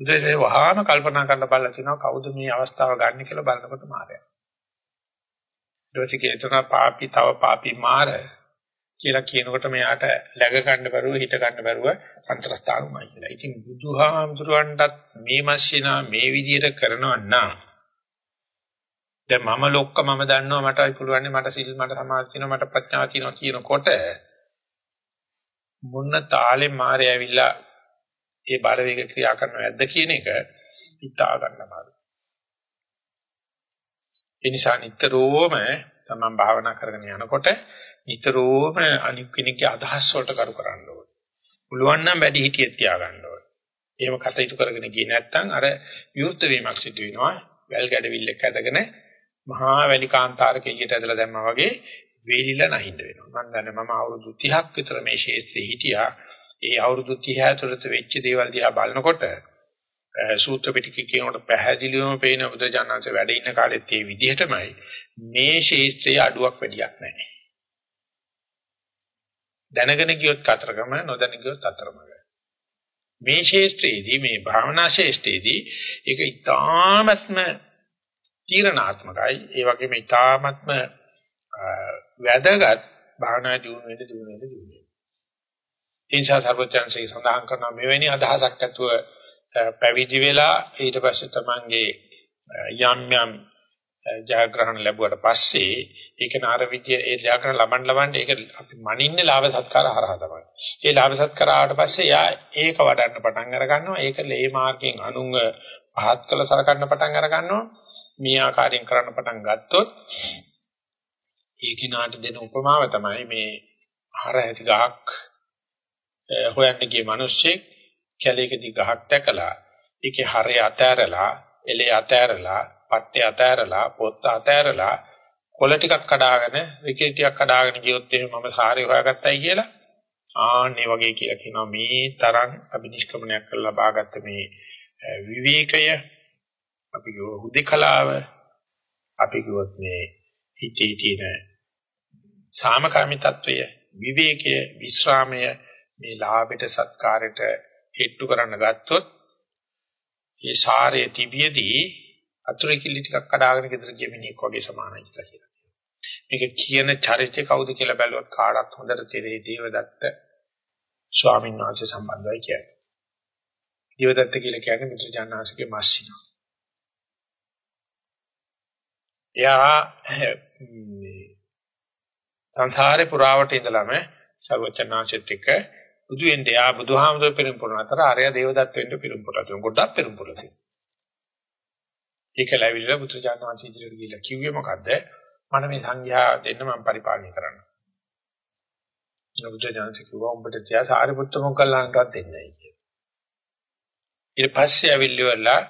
ඉතින් වහාම කල්පනා කරන්න බලලා තිනවා කවුද මේ අවස්ථාව ගන්න කියලා බලනකොට මාරයා. ඊටසිකේතන පාපි තව පාපි මාර කියලා කියනකොට මෙයාට läග ගන්න බැරුව හිට ගන්න බැරුව අන්තරස්ථානුමයි කියලා. ඉතින් බුදුහාමුදුරන්ටත් මේ මැෂිනා මේ විදිහට කරනවා නම් දැන් මම ලොක්ක මම දන්නවා මටයි පුළුවන් මට සිල් මට සමාධි තියෙනවා මට ප්‍රඥාව තියෙනවා කියනකොට මොන්න තාලේ මාරය ඇවිල්ලා ඒ බලවේග ක්‍රියා කරනව ඇද්ද කියන එක හිතා ගන්න අමාරුයි. ඒ නිසා නිතරම තමන් භාවනා කරගෙන යනකොට නිතරම අනික් කෙනෙක්ගේ අදහස් වලට කරු කරන්න ඕනේ. පුළුවන් නම් වැඩි හිටියෙත් තියාගන්න ඕනේ. එහෙම කටයුතු කරගෙන ගියේ නැත්නම් අර විවෘත වීමක් සිදු වෙනවා. වැල් ගැඩවිල්ලක් ඇදගෙන මහා වැලි කාන්තාරක එළියට ඇදලා දැම්මා වගේ වේලිලා නැහින්ද වෙනවා. මම දන්නේ මම අවුරුදු 30ක් විතර මේ ශේෂ්ත්‍රයේ හිටියා. ඒ අවුරුදු 30 ඇතුළත වෙච්ච දේවල් දිහා බලනකොට සූත්‍ර පිටකේ කියනකොට පැහැදිලිවම පේන බුදුජානනාංශ වැඩ ඉන්න කාලෙත් මේ විදිහටමයි මේ ශේෂ්ත්‍රයේ අඩුවක් වැඩියක් නැහැ. දැනගෙන ගියොත් කතරගම නොදැන ගියොත් අතරමඟ. මේ ශේෂ්ත්‍රයේදී මේ භාවනා ශේෂ්ත්‍රයේදී ඒක ඊ타ත්ම තීරණාත්මකයි ඒ වගේම ඊ타ත්ම වැදගත් භාවනා දියුණු වෙන්න දියුණු වෙන්න දියුණු වෙන්න. ඒ නිසා සර්වඥාන්සේ සඳහන් කරන මෙවැනි අදහසක් ඇතුව පැවිදි වෙලා ඊට පස්සේ තමන්ගේ යම් යම් ජයග්‍රහණ ලැබුවට පස්සේ ඒක නාර විද්‍ය ඒ ජයග්‍රහණ ලබන්න ලබන්න ඒක අපි මනින්නේ ලාභ සත්කාර හරහා තමයි. ඒ ලාභ සත්කාර ආවට පස්සේ යා ඒක වඩන්න පටන් අර ගන්නවා. ඒක ලේ මාර්ගයෙන් අනුංග පහත් කළ සලකන්න පටන් අර ගන්නවා. මේ ආකාරයෙන් කරන්න පටන් ගත්තොත් ඒ කිනාට දෙන උපමාව තමයි මේ හර ඇති ගහක් හොයන්න ගිය මිනිස්සෙක් කැලේකදී ගහක් දැකලා ඒකේ හරය අතෑරලා එලේ අතෑරලා පට්ටේ අතෑරලා පොත්ත අතෑරලා කොළ ටිකක් කඩාගෙන විකෙට් ටිකක් කඩාගෙන ගියොත් එහෙනම් මම සාරේ හොයාගත්තයි කියලා. ආන්නේ වගේ කියලා කියනවා. මේ තරම් අභිනිෂ්ක්‍මණයක් කරලා ලබාගත්ත මේ විවේකය අපි කියව හුදේකලාව අපි කිව්වොත් මේ හිතේ තියෙන සාමකාමී తত্ত্বය විවේකය විශ්‍රාමය මේ ලාභයට සත්කාරයට හෙට්ටු කරන්න ගත්තොත් ඒ සාරයේ තිබියදී අතුරු කිලි ටිකක් කඩාගෙන ගෙදර ගිය මිනිහෙක් වගේ සමානයි කියලා කියනවා. මේක කියන චරිතය කවුද කියලා බැලුවොත් කාටත් හොඳට තේරෙයි දේවදත්ත ස්වාමීන් වහන්සේ සම්බන්ධවයි කියන්නේ. දේවදත්ත කියලා කියන්නේ මුද්‍රජානනාංශගේ මස්සිනා. එයා සංසාරේ පුරාවට ඉඳලම සර්වචනාංශෙත් එක්ක බුදු වෙන්නේ ආ බුදුහාමුදුරුවෝ පෙරම්පුරන අතර ආර්ය දේවදත්ත වෙන්න පෙරම්පුරලා තියෙනවා. ගොඩක් පෙරම්පුරලා තියෙනවා. ඒකලවිල බුදුජානනාංශ ඉදිරියට ගිහිල්ලා කිව්වේ මොකද්ද? මම මේ සංඝයා දෙන්න මම පරිපාලනය කරන්න. බුදුජානනාංශ කිව්වා උඹට තියා සාරිපුත්ත මොග්ගල්ලාන්ටවත් දෙන්නේ නැහැ කියලා. ඊට පස්සේ ඇවිල්ලිවලා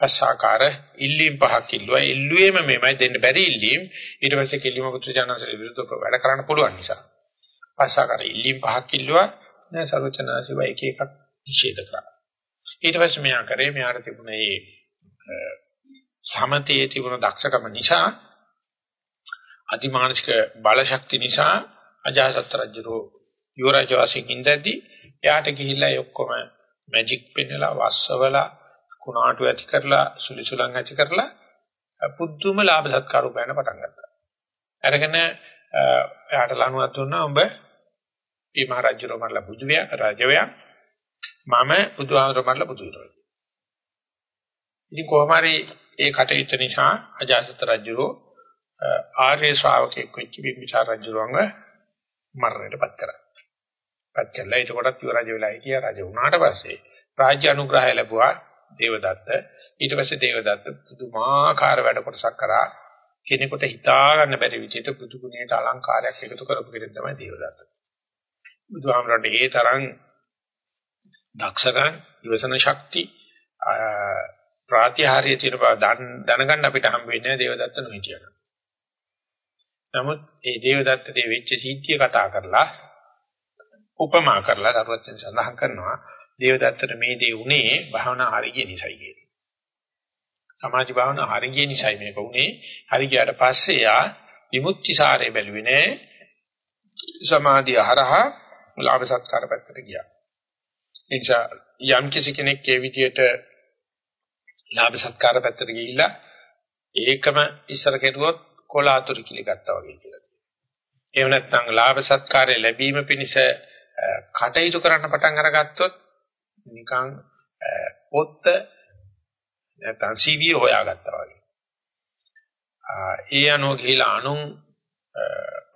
අසාකාර ඉල්ලීම් පහක් ඉල්ලුවා. ඉල්ලුවේම මෙමය දෙන්න බැරි ඉල්ලීම්. ඊට පස්සේ කිලිම පුත්‍රජානන්සේ විරුද්ධව වැඩ කරන්න පුළුවන් නිසා. අසාකාර ඉල්ලීම් පහක් ඉල්ලුවා. දැන් සරුවචනාසිව එක එකක් නිෂේධ කරා. ඊට පස්සේ මෙයා කරේ මෙයාට තිබුණ මේ සමතයේ තිබුණ දක්ෂකම නිසා අතිමානසික බල ශක්තිය නිසා අජාසත් රජුරෝ යුවරජ වාසින් ඉඳද්දි එයාට ගිහිල්ලා ඔක්කොම මැජික් පෙන්නලා වස්සවලා කුණාටු ඇති කරලා සුලිසුලන් ඇති කරලා පුදුම ලාභ සත්කාර උපයන පටන් ගත්තා. අරගෙන එයාට ලණුවක් දුන්නා උඹ මේ මහරජුරෝ මරලා බුදු විය රජවයා මම බුදුහාමර මරලා බුදු වෙනවා. ඉතින් කොහොම හරි ඒ කටයුත්ත නිසා අජාසත් රජුරෝ ආර්ය ශ්‍රාවකෙක් වෙච්ච බිම්බිසාර රජුරවංග මරණයටපත් කරා. පත් කළා. ඒකකොටත් යුව රජ වෙලා හිටියා. රජ වුණාට පස්සේ රාජ්‍ය අනුග්‍රහය ලැබුවා. දේවදත්ත ඊට පස්සේ දේවදත්ත පුදුමාකාර වැඩ කොටසක් කරා කෙනෙකුට හිතා ගන්න බැරි විදිහට පුදු ගුණයට අලංකාරයක් එකතු කරපු කෙනෙක් තමයි දේවදත්ත. බුදුහාමරට ඒ තරම් දක්ෂකම් ඉවසන ශක්ති ප්‍රාතිහාර්ය තියෙන බව දැනගන්න අපිට හම්බ වෙන්නේ දේවදත්ත නොහිටියන. නමුත් ඒ දේවදත්ත දේ වෙච්ච සිද්ධිය කතා කරලා උපමා කරලා දරුවත් සඳහන් කරනවා දේවදත්තට මේ දේ උනේ භාවනා හරිය නිසයි කියන්නේ. සමාධි භාවනා හරිය නිසයි මේක උනේ. හරි ගියාට පස්සේ යා විමුක්ති සාරේ බැලුවේ නෑ. සමාධිය හරහා ලාභ සත්කාර පැත්තට ගියා. එනිසා යම් කිසි කෙනෙක් ඒ විදියට ලාභ සත්කාර පැත්තට ගිහිල්ලා ඒකම ඉස්සර කෙරුවොත් කොලාතුරු කිලි ගත්තා වගේ කියලා. එහෙම නැත්නම් ලාභ සත්කාරය ලැබීම පිණිස කටයුතු කරන්න පටන් අරගත්තොත් නිකන් පොත්ත නැත්නම් CV හොයාගත්තා වගේ. ඒ අනුව ගිහිලා අනුන්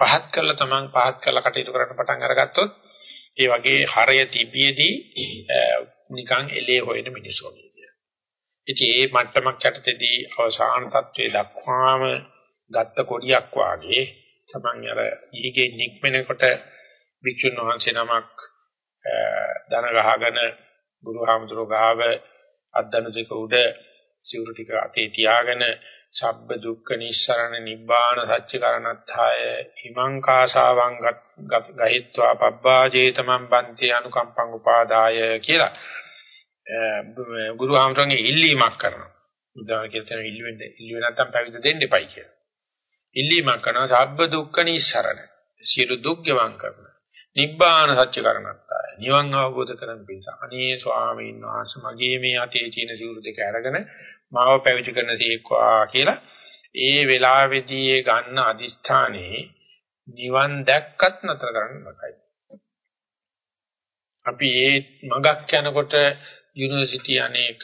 පහත් කරලා තමන් පහත් කරලා කටයුතු කරන්න පටන් අරගත්තොත් ඒ වගේ හරය තිබියදී නිකන් එලේ හොයන මිනිස්සු වගේ. ඉතින් මේ මට්ටමක් යටතේදී අවසාන තත්වයේ දක්වාම ගත්ත කොඩියක් වාගේ තමන් අර ඊගේ නික්මනකොට වික්ෂුන් වහන්සේ නමක් දන ගහගෙන බුදුහාමුදුරුවෝ ගාව අද්දන දෙක උඩ සිවුරු ටික අතේ තියාගෙන සබ්බ දුක්ඛ නිස්සරණ නිබ්බාන සත්‍ය කරණත්ථාය හිමං කාසාවං ගහිත්වා පබ්බාජේතමන් බන්ති අනුකම්පං උපාදාය කියලා බුදුහාමුදුරන්ගේ ඉල්ලීමක් කරනවා. බුදුහාම කියන ඉල්ලුවෙන් ඉල්ලුවේ නැත්තම් පැවිදි දෙන්න එපයි කියලා. ඉල්ලීමක් කරනවා සබ්බ දුක්ඛ නිස්සරණ. සියලු දුක් ගෙවන් කරනවා. නිබ්බාන සත්‍ය කරණත්තාය. නිවන් අවබෝධ කරගන්න පිණිස. අනේ ස්වාමීන් වහන්සේ මගේ මේ අතේ තියෙන සිවුරු දෙක අරගෙන මාව පැවිදි කරන තේක්වා කියලා ඒ වෙලාවේදී ඒ ගන්න අදිෂ්ඨානේ නිවන් දැක්කත් නතර කරන්න බකයි. අපි ඒ මගක් යනකොට යුනිවර්සිටි අනේක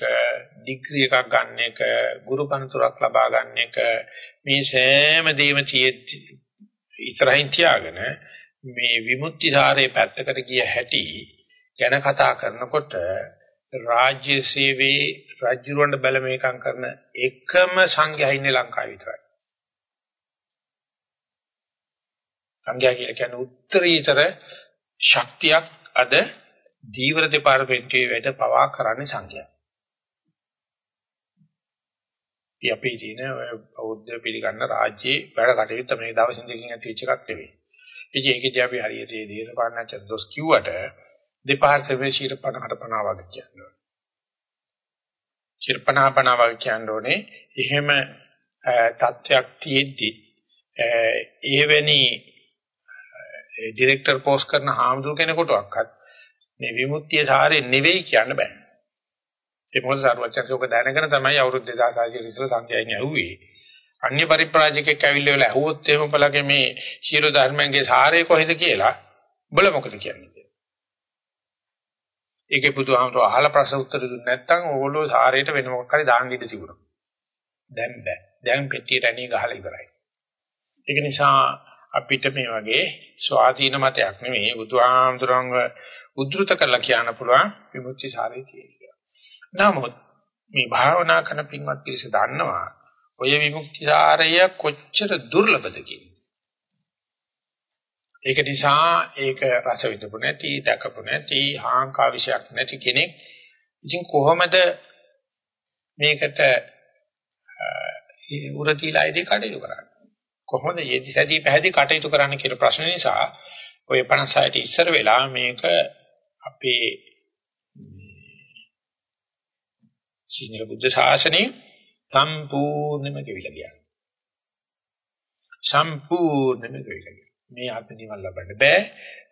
ඩිග්‍රී එකක් ගන්න එක ගුරු පන්තුරක් ලබා ගන්න එක මේ සෑම දෙයක්ම ඉස්සරහින් තියාගෙන මේ විමුක්ති ධාරයේ පැත්තකට ගිය හැටි ගැන කතා කරනකොට රාජ්‍ය සේවයේ රජුරවඬ බැල මේකම් කරන එකම සංඝයා ඉන්නේ ලංකාවේ විතරයි. සංඝයා කියලා කියන්නේ උත්තරීතර ශක්තියක් අද දීවර දෙපාර්තමේන්තුවේ වැඩ පවා කරන්නේ සංඝයා. අපි තියෙන බෞද්ධ පිළිගන්න රාජ්‍යයේ වැඩ කටයුත්ත මේ දවසින් දෙකකින් ඇතිවෙච්ච එකක් නෙවෙයි. ඉතින් ඒකදී අපි හරියට මේ දේශපාලනච්ච දොස් කිව්වට දෙපාර්තමේන්තුවේ ශිරපණකට පනවා වගේ කියනවා. ශිරපණාපනා වගේ කියන්නේ එහෙම තත්ත්වයක් තියෙද්දි එවැනි ඩිරෙක්ටර් පෝස්ට් කරන හාමුදුර කෙනෙකුටවත් මේ විමුක්තිය සාරේ නෙවෙයි කියන්න බෑ. ඒ මොකද සරුවචන්සෝක දැනගෙන තමයි අවුරුදු 2600 ඉස්සර සංඛ්‍යායින් ඇහුවේ. අන්‍ය පරිප්‍රාජිකෙක් ඇවිල්ලා වෙලා ඇහුවොත් එහෙම බලගේ මේ ශීල ධර්මයන්ගේ සාරය කොහෙද කියලා බල මොකද කියන්නේ. ඒකේ බුදුහාමරෝ අහලා ප්‍රශ්න උත්තර දුන්නේ නැත්නම් ඕගොල්ලෝ සාරයට වෙන මොකක් හරි දාන්න ඉඩ තිබුණා. දැන් බෑ. දැන් පෙට්ටියට ඇණී ගහලා ඉවරයි. ඒක නිසා අපිට මේ වගේ ස්වාධීන මතයක් නෙමෙයි බුදුහාමරංග උද්දෘත කරලා කියන්න පුළුවන් විමුක්ති සාරය කියලා. නමුත් මේ භාවනා කරන පින්වත් පිරිස දන්නවා ඔය විමුක්ති සාරය කොච්චර දුර්ලභද ඒක නිසා ඒක රස විඳපු නැති, දැකපු නැති, හාංකා විශයක් නැති කෙනෙක් ඉතින් කොහොමද මේකට උරතිලා ඉදී කටයුතු කරන්නේ? කොහොමද යෙදි සැදී පැහැදී කටයුතු කරන්න කියලා ප්‍රශ්න නිසා ඔය 56ට ඉස්සර වෙලා මේක අපේ සිංහල බුද්ධ ශාසනය සම්පූර්ණයෙන්ම ගෙවිලා ගියා. සම්පූර්ණයෙන්ම ගෙවිලා ගියා. මේ ආත්ම නිවන් ලබන්න බෑ.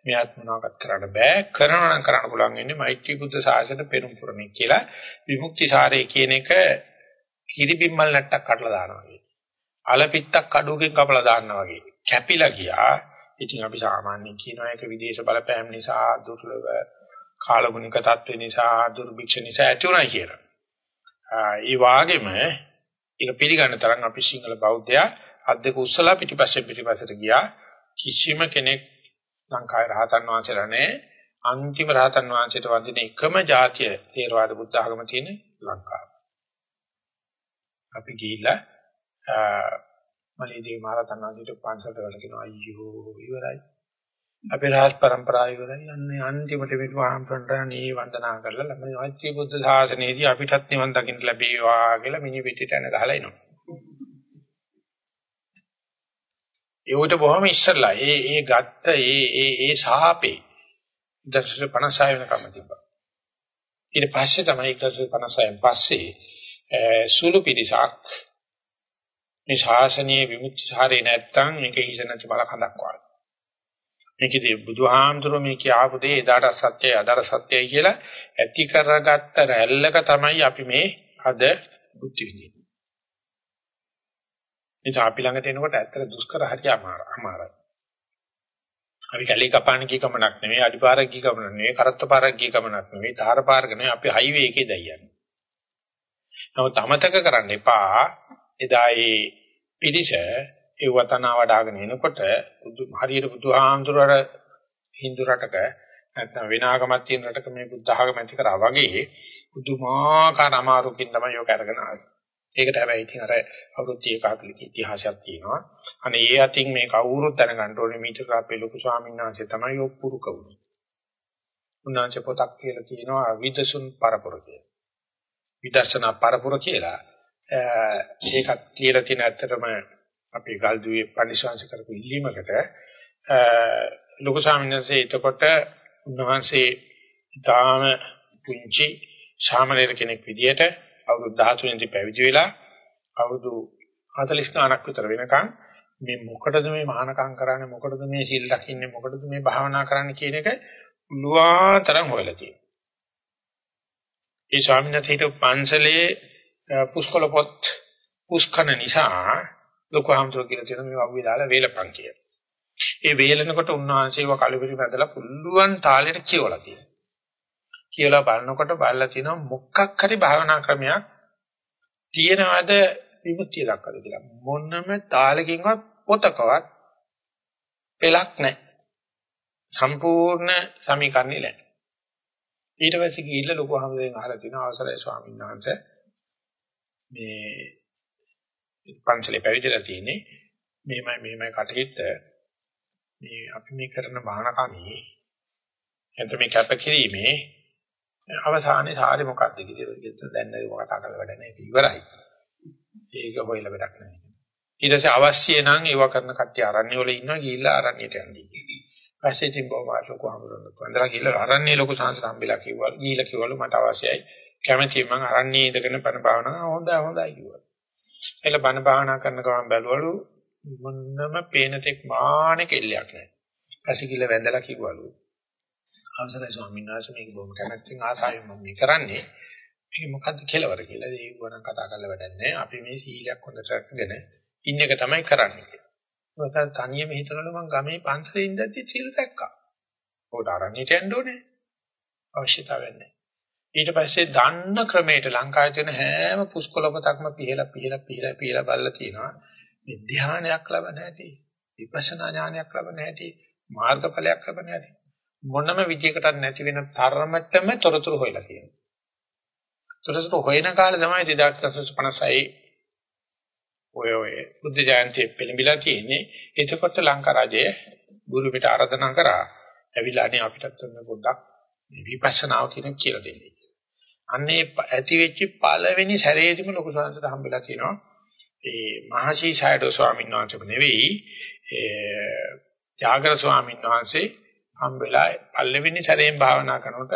මේ ආත්ම මොනවාක්වත් කරන්න බෑ. කරනවා නම් කරන්න පුළුවන් වෙන්නේ මෛත්‍රී බුද්ධ ශාසනය පෙරම් පුරණේ කියලා විමුක්ති සාරය කියන එක කිරිබිම්මල් නැට්ටක් කඩලා දානවා වගේ. අලපිත්තක් කඩුවකින් කපලා දානවා වගේ. කැපිලා ගියා. ඉතින් අපි සාමාන්‍යයෙන් කියනවා ඒක විදේශ බලපෑම් නිසා දුර්ලභ කාලගුණික තත්ත්ව නිසා දුර්භික්ෂ නිසා ඇති උනායි කියලා. ඒ වාගේම ඒක පිළිගන්න තරම් අපි සිංහල බෞද්ධයා අද්දක උස්සලා පිටිපස්සේ පිටිපස්සට ගියා කිසිම කෙනෙක් ලංකාවේ රහතන් වහන්සේලා නැහැ අන්තිම රහතන් වහන්සේට වඳින එකම જાතිය තේරවාද බුද්ධ ආගම තියෙන ලංකාව. අපි ගිහිල්ලා මලේදී මහරතන් වහන්සේට පන්සලට ගල කියනවා අයියෝ ඉවරයි. අපේ රාජ પરම්පරාව ඉවරයි. යන්නේ අන්තිමට මේ වහන්සන්ට නී වන්දනා කරලා ළමයි මෛත්‍රී බුද්ධ ශාසනයේදී අපිටත් නිවන් දකින්න ලැබේවා කියලා මිනි පිටිට යන ගහලා එනවා. ඒකට බොහොම ඉස්සරලා ඒ ඒ ගත්ත ඒ ඒ ඒ සාපේ 1956 වෙනකම් තිබ්බා. ඊට පස්සේ තමයි 1956න් පස්සේ සුළු පිරිසක් මේ ශාසනීය විමුක්ති සාරේ නැත්තම් මේක හිසනච්ච බල කඳක් වගේ. මේකදී බුදුහාමුදුරුවෝ මේ කියාපු දේ එදාට සත්‍යයි අදාර සත්‍යයි කියලා ඇති කරගත්ත රැල්ලක තමයි අපි මේ අද බුද්ධ විදින්නේ. නිසා අපි ළඟට එනකොට ඇත්තට දුෂ්කර හරිය අමාරුයි. අපි කැලේ කපාන කී කමනක් නෙමෙයි අඩිපාරක් කී කමනක් නෙමෙයි කරත්ත පාරක් කී කමනක් නෙමෙයි තාර පාරක නෙමෙයි අපි හයිවේ එකේ දයන්නේ. නමුත් අමතක කරන්න එපා එදා ඒ පිටිස ඒ වතනා වඩාගෙන එනකොට හරියට බුදුහාමුදුරර Hindu රටක නැත්නම් වෙන ආගමක් තියෙන රටක මේ බුද්ධ ආගම ඇති කරා වගේ බුදුමාකාර අමාරුකින් තමයි යෝග අරගෙන ආවේ. ඒකට හැබැයි ඉතින් අර අවුරුදු 140 ඉතිහාසයක් තියෙනවා. අනේ ඒ අතින් මේ කවුරුත් දැනගන්න ඕනේ මීටර අපේ ලොකු ස්වාමීන් වහන්සේ තමයි ඔප්පුරු කවුරු. උන්වහන්සේ පොතක් කියලා කියනවා විදසුන් පරපුර කියලා. විදර්ශනා පරපුර කියලා. ඒකත් කියලා තියෙන ඇත්තටම අපේ ගල්දුවේ පරිශාංශ කරපු ඉල්ලීමකට ලොකු ස්වාමීන් වහන්සේ එතකොට උන්වහන්සේ ඊටාම පුංචි ශාමණේර කෙනෙක් විදියට අවුරුදු 13 දී පැවිදි වෙලා අවුරුදු 40 ගණක් විතර වෙනකන් මේ මොකටද මේ මහානකම් කරන්නේ මොකටද මේ සිල් රකින්නේ මොකටද මේ භාවනා කරන්නේ කියන එක ලුවාතරම් හොයලා තියෙනවා. ඒ ස්වාමීන් වහන්සේට පන්සලේ පුස්කොළ පොත් පුස්කන නිසා ලොකු ආමතුරු කියලා තියෙන මේ වගේ දාලා වේලපන් කියලා. ඒ වේලනකොට උන්වහන්සේව කලබිරි මැදලා පුළුවන් තාලෙට කියවලා තියෙනවා. කියලා බලනකොට බලලා තිනවා මොකක් හරි භාවනා ක්‍රමයක් තියෙනවද විමුක්තිය දක්වද කියලා. මොනම තාලකින්වත් පොතකවත් පෙලක් නැහැ. සම්පූර්ණ සමීකරණේ නැහැ. ඊට පස්සේ ගිහිල්ලා ලොකු හමුදෙන් අහලා තිනවා අවසරයි ස්වාමීන් වහන්සේ මේ පන්සලේ පැවිදිලා තියෙන්නේ මේමයි මේමයි කටහිට මේ අපි මේ කරන බාහනකමී එතන මේ කැපකිරීමේ අවසානයේ සාරි මොකක්ද කියලා දැන් නේද කතා කරලා වැඩ නැහැ ඉවරයි. ඒක හොයලා වැඩක් නැහැ. ඊට පස්සේ අවශ්‍ය නම් ඒව කරන කට්ටිය අරණ්‍ය වල ඉන්නවා ගිහිල්ලා අරණ්‍යයට යන්නේ. පස්සේ ඉතින් බොහොම ලොකු හමුදුරන කොන්දලා ගිහිල්ලා අරණ්‍ය ලොකු සංස සම්බිලා කිව්වා. ගිහිල්ලා කිව්වලු මට අවශ්‍යයි. කැමැති මං අරණ්‍යයේ ඉඳගෙන පණ භාවනා හොඳයි හොඳයි කිව්වා. එළ බණ භාවනා කරන ගමන් බැලුවලු මොන්නම පේන තෙක් මානෙ කෙල්ලයක් නැහැ. පසිකිල වැඳලා කිව්වලු. අවසරයි ස්වාමීන් වහන්සේ මේක බොහොම කැමැත්තෙන් ආසාවෙන් මම මේ කරන්නේ. මේක මොකද්ද කෙලවර කියලා. ඒක වරන් කතා කරලා වැඩක් නැහැ. අපි මේ සීලයක් හොඳට රැකගෙන ඉන්න එක තමයි කරන්නේ. මොකද තනියම හිතනවලු මං ගමේ පන්සලේ ඉඳද්දි සීල් රැක්කා. උකට අරණියට යන්න ඕනේ. අවශ්‍යතාවයක් නැහැ. ඊට පස්සේ දන්න ක්‍රමයට ලංකාවේ තියෙන හැම පුස්කොළපතක්ම පිහලා පිහලා පිහලා පිහලා බලලා තියෙනවා. මේ ධානයක් ලබන හැටි, විපස්සනා ඥානයක් ලබන හැටි, මාර්ගඵලයක් ලබන හැටි මොනම විදියකටත් නැති වෙන තරමටම තොරතුරු හොයලා තියෙනවා. තොරතුරු හොයන කාලේ තමයි 1956 ඔය ඔය බුද්ධ ජයන්තිය පෙළඹිලා තියෙන්නේ. එතකොට ලංකා රජය ගුරු පිට ආරාධනා කරා. ඇවිල්ලානේ අපිටත් තුන්න පොඩ්ඩක් විපස්සනාව කියන කියලා දෙන්නේ. අන්නේ ඇති වෙච්ච පළවෙනි සැරේදීම ලොකු සංසද හම්බෙලා කියනවා. ඒ මහසී සයඩෝ ස්වාමීන් වහන්සේම නෙවෙයි ඒ ත්‍යාගර ස්වාමීන් වහන්සේ හම්බෙලා පළවෙනි සැරේම භාවනා කරනකොට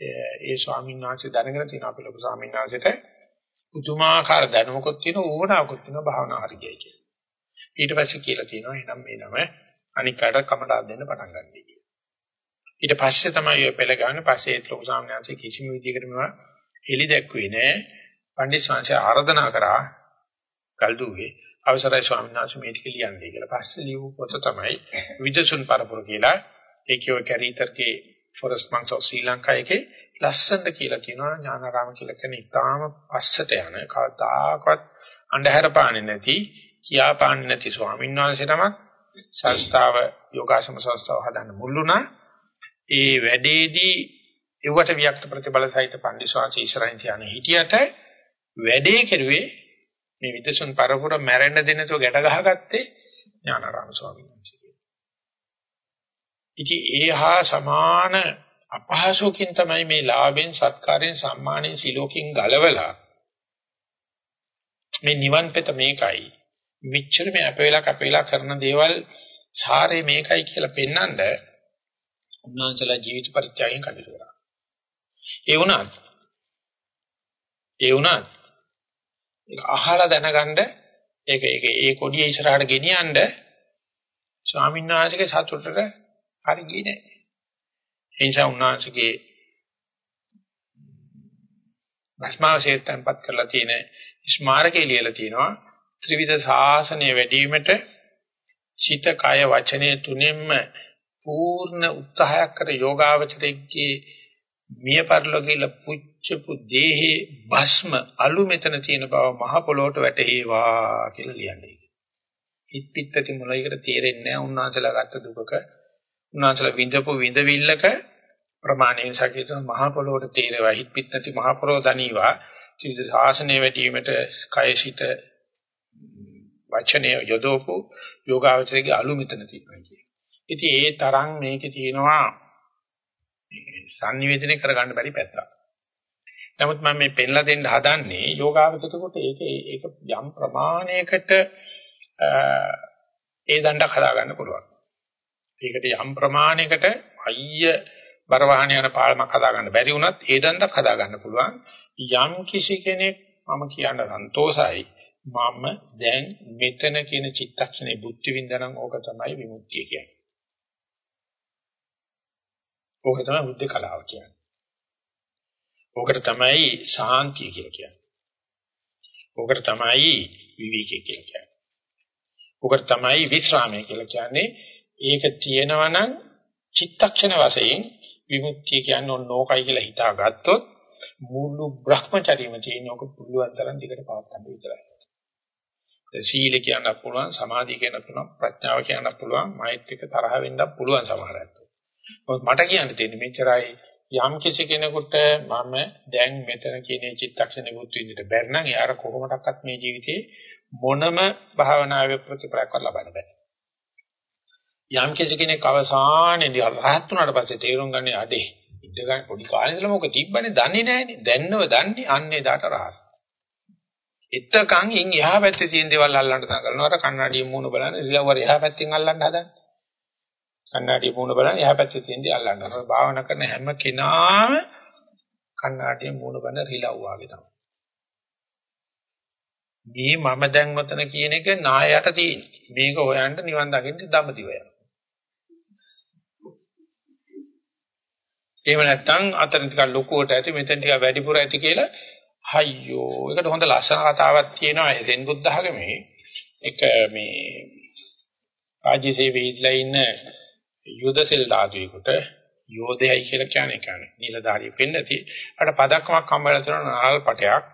ඒ ස්වාමීන් වහන්සේ දැනගෙන තියෙනවා අපේ ලොකු ස්වාමීන් වහන්සේට පුදුමාකාර දැනුමකුත් තියෙන ඕනාවකුත් තියෙන භාවනා හරියයි කියලා. ඊට පස්සේ කියලා තියෙනවා එහෙනම් මේ නම අනික් කාට කමටහන් දෙන්න පටන් ගන්නයි කියලා. ඊට පස්සේ තමයි ඔය පෙළ ගන්න පස්සේ ඒ ලොකු සාමණේරයන්සේ කිසිම විදිහකට මේවා එලි දැක්ුවේ නෑ. පණ්ඩිත ස්වාමීන් ආරාධනා කරා කල්දුවේ අවසරයි ස්වාමීන් වහන්සේ මේ ටික ලියන්නේ කියලා. පස්සේ ලියපු පොත තමයි විදසුන් පරපුර කියලා. ඒකේ ඔය කැරීතරගේ forest monks of Sri Lanka එකේ ලස්සනට කියලා කියනවා ඥානාරාම කියලා කියන ඉතාම පස්සට යන කවදාකවත් අන්ධහැර පාන්නේ නැති කියා පාන්නේ නැති ස්වාමීන් වහන්සේ තමක් සංස්ථාව යෝගාශ්‍රම සංස්ථාව හදන්න මුල්ුණා ඒ වැඩේදී ඒවට වික්ත ප්‍රතිබල සහිත පන්දිස්වාංශ ඉස්සරහින් තියන හිටියට වැඩේ කෙරුවේ මේ විදසුන් පරපුර මැරෙන්න දෙන්නතෝ ගැට ගහගත්තේ ඥානාරාම ස්වාමීන් වහන්සේ. ඉතින් ඒහා සමාන අපහසුකින් තමයි මේ ලාභෙන් සත්කාරයෙන් සම්මානෙන් සිලෝකින් ගලවලා මේ නිවන් පෙත මේකයි මෙච්චර මේ අප වෙලා කැප වෙලා කරන දේවල් සාරේ මේකයි කියලා පෙන්වන්න උන්වහන්සේලා ජීවිත පරිත්‍යාගයෙන් කටයුතු කරා. ඒ වුණත් ඒ වුණත් ඒක අහලා දැනගන්න ඒක ඒක ඒ කොඩිය ඉස්සරහට ගෙනියන්න ස්වාමීන් වහන්සේගේ සතුටට හරි ගියේ නැහැ. ඒ නිසා උන්වහන්සේගේ භස්මාවශේෂ තැන්පත් කරලා තියෙන ස්මාරකය ලියලා තියෙනවා ත්‍රිවිධ ශාසනය වැඩිවීමට චිත කය වචනේ තුනෙන්ම පූර්ණ උත්සාහයක් කර යෝගාවචරයේ මිය පරලෝකීල පුච්චපු දේහේ භස්ම අලු මෙතන තියෙන බව මහ පොළොවට වැටේවා කියලා ලියන්නේ. හිත පිටති මොලයකට තේරෙන්නේ නැහැ උන්වහන්සේලා ගත්ත දුකක උන්වහන්සේලා විඳපු විඳවිල්ලක ප්‍රමාණයෙන් සකිත මහ පොළොවට තේරෙවා හිත පිට නැති මහ පොළොව දනීවා කිවිද ශාසනය වැඩිවීමට කයසිත වචනය යොදවපු යෝගාවචරයේ අලු මෙතන තියෙනවා කියන්නේ. ඉතින් ඒ තරම් මේකේ තියෙනවා සංනිවේදනය කරගන්න බැරි පැත්තක්. නමුත් මම මේ පෙන්ලා දෙන්න හදන්නේ යෝගාවචරයට ඒක ඒක යම් ප්‍රමාණයකට ඒ දණ්ඩක් හදාගන්න පුළුවන්. ඒකට යම් ප්‍රමාණයකට අයිය බර වාහන යන පාලමක් හදාගන්න බැරි වුණත් ඒ දණ්ඩක් හදාගන්න පුළුවන්. යම් කිසි කෙනෙක් මම කියන්න සන්තෝසයි මම දැන් මෙතන කියන චිත්තක්ෂණේ බුද්ධ විඳනනම් ඕක තමයි විමුක්තිය කියන්නේ. ඕක තමයි බුද්ධ කලාව කියන්නේ. ඕකට තමයි සාන්තිය කියලා කියන්නේ. ඕකට තමයි විවිකය කියලා කියන්නේ. ඕකට තමයි විශ්‍රාමය කියලා කියන්නේ. ඒක තියෙනවා නම් චිත්තක්ෂණ වශයෙන් විමුක්තිය කියන්නේ ඕනෝකයි කියලා හිතාගත්තොත් මුළු Brahmacharyaම තියෙන ඔක පුළුවන් තරම් දිගට පවත් ගන්න විතරයි. සීල කියන්න පුළුවන්, සමාධිය කියන්න පුළුවන්, ප්‍රඥාව කියන්න පුළුවන්, මෛත්‍රික තරහ වෙන්න පුළුවන් සමහරවිට. මට කියන්න තියෙන්නේ මෙච්චරයි යම් කිසි කෙනෙකුට මම දැන් මෙතන කියන චිත්තක්ෂණේ බුද්ධ විදිහට බැරි නම් එයාට කොහොමඩක්වත් මේ ජීවිතේ මොනම භාවනාවේ ප්‍රතිඵලයක් ලබන්න බෑ. යම් කිසි කෙනෙක් අවසානයේදී රහත් වුණාට පස්සේ තේරුම් ගන්නේ අඩේ ඉඳ ගන්න පොඩි කාලේ ඉඳලා මොකද තිබ්බනේ දන්නේ නැහනේ. දැන්නව දන්නේ අන්නේ දාට රහත්. එතකන් ඉන් එහා පැත්තේ තියෙන දේවල් අල්ලන්න තා කරනවා. අර කන්නඩියේ මූණ බලන්න ඉලවර එහා පැත්තෙන් අල්ලන්න හදන්නේ. කන්නඩියේ මූණ බලන්න එහා පැත්තේ තියෙන දේ අල්ලන්න. ඔය භාවනා කරන හැම කෙනාම කන්නඩියේ මූණ බලන රිලව් වාගේ තමයි. මේ මම දැන් මෙතන කියන එක නායයට තියෙන. මේක හොයන්න නිවන් දකින්න දඹදිව යනවා. එහෙම නැත්නම් අතන ටිකක් ලොකුවට ඇති මෙතන ටිකක් වැඩිපුර ඇති කියලා අයියෝ ඒකට හොඳ ලස්සන කතාවක් තියෙනවා එතෙන් බුද්ධ ධර්මයේ එක මේ රාජ්‍යසේවයේ ඉඳලා ඉන්න යුදසෙල් දාදුවෙකුට යෝධයයි කියලා කියන්නේ කියන්නේ නිලධාරියෙ වෙන්නති අර පදක්කමක් හම්බෙලා තියෙන නාල් පටයක්.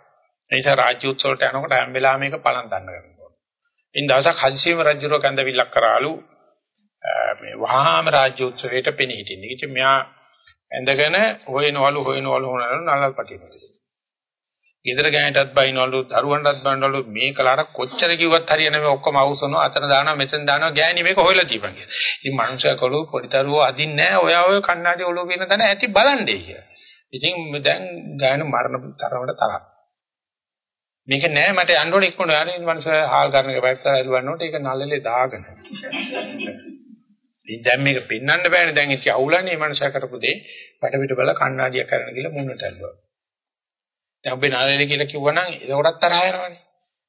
ඒ නිසා රාජ්‍ය උත්සවයට යනකොට හැම වෙලාවෙම මේක පලන් දන්න කරනවා ඉන් දවසක් හදිසියෙම රජුරෝ කන්දවිල්ලක් කරාලු මේ වහාම රාජ්‍ය උත්සවයට පෙනී හිටින්නේ. ඉතින් මෙයා ඇඳගෙන හොයනවලු හොයනවලු හොනවලු නලල් පටියමද. ගෙදර ගෑනටත් බයිනවලු දරුවන්ටත් බයිනවලු මේ කලාර කොච්චර කිව්වත් හරියන්නේ මේ ඔක්කොම අවුස්සනවා අතන දානවා මෙතන දානවා ගෑණි මේක හොයලා දීපන් කියලා. ඉතින් මනුස්සයා කළු පොඩි දරුවෝ අදින්නේ නැහැ ඔයා ඔය කන්නාඩි ඔලුව කියන තැන ඇති බලන්නේ කියලා. ඉතින් දැන් ගෑනු මරණ තරමට තරහ. මේක නෑ මට යන්න ඕනේ ඉක්මනට යන්නේ මනුස්සයා හාල් ගන්න එක පැත්තට ඇලවන්නකොට ඒක නළලේ දාගෙන. ඉතින් දැන් මේක පෙන්වන්න බෑනේ දැන් ඉති අවුලන්නේ මේ මනුස්සයා කරපු දේ පිට පිට බල කණ්ණාඩිය කරන කියලා මුන්නට ඇල්ලුවා. දැන් ඔබේ නාලේ කියලා කිව්වනම් ඒකටත් තරහ යනවනේ.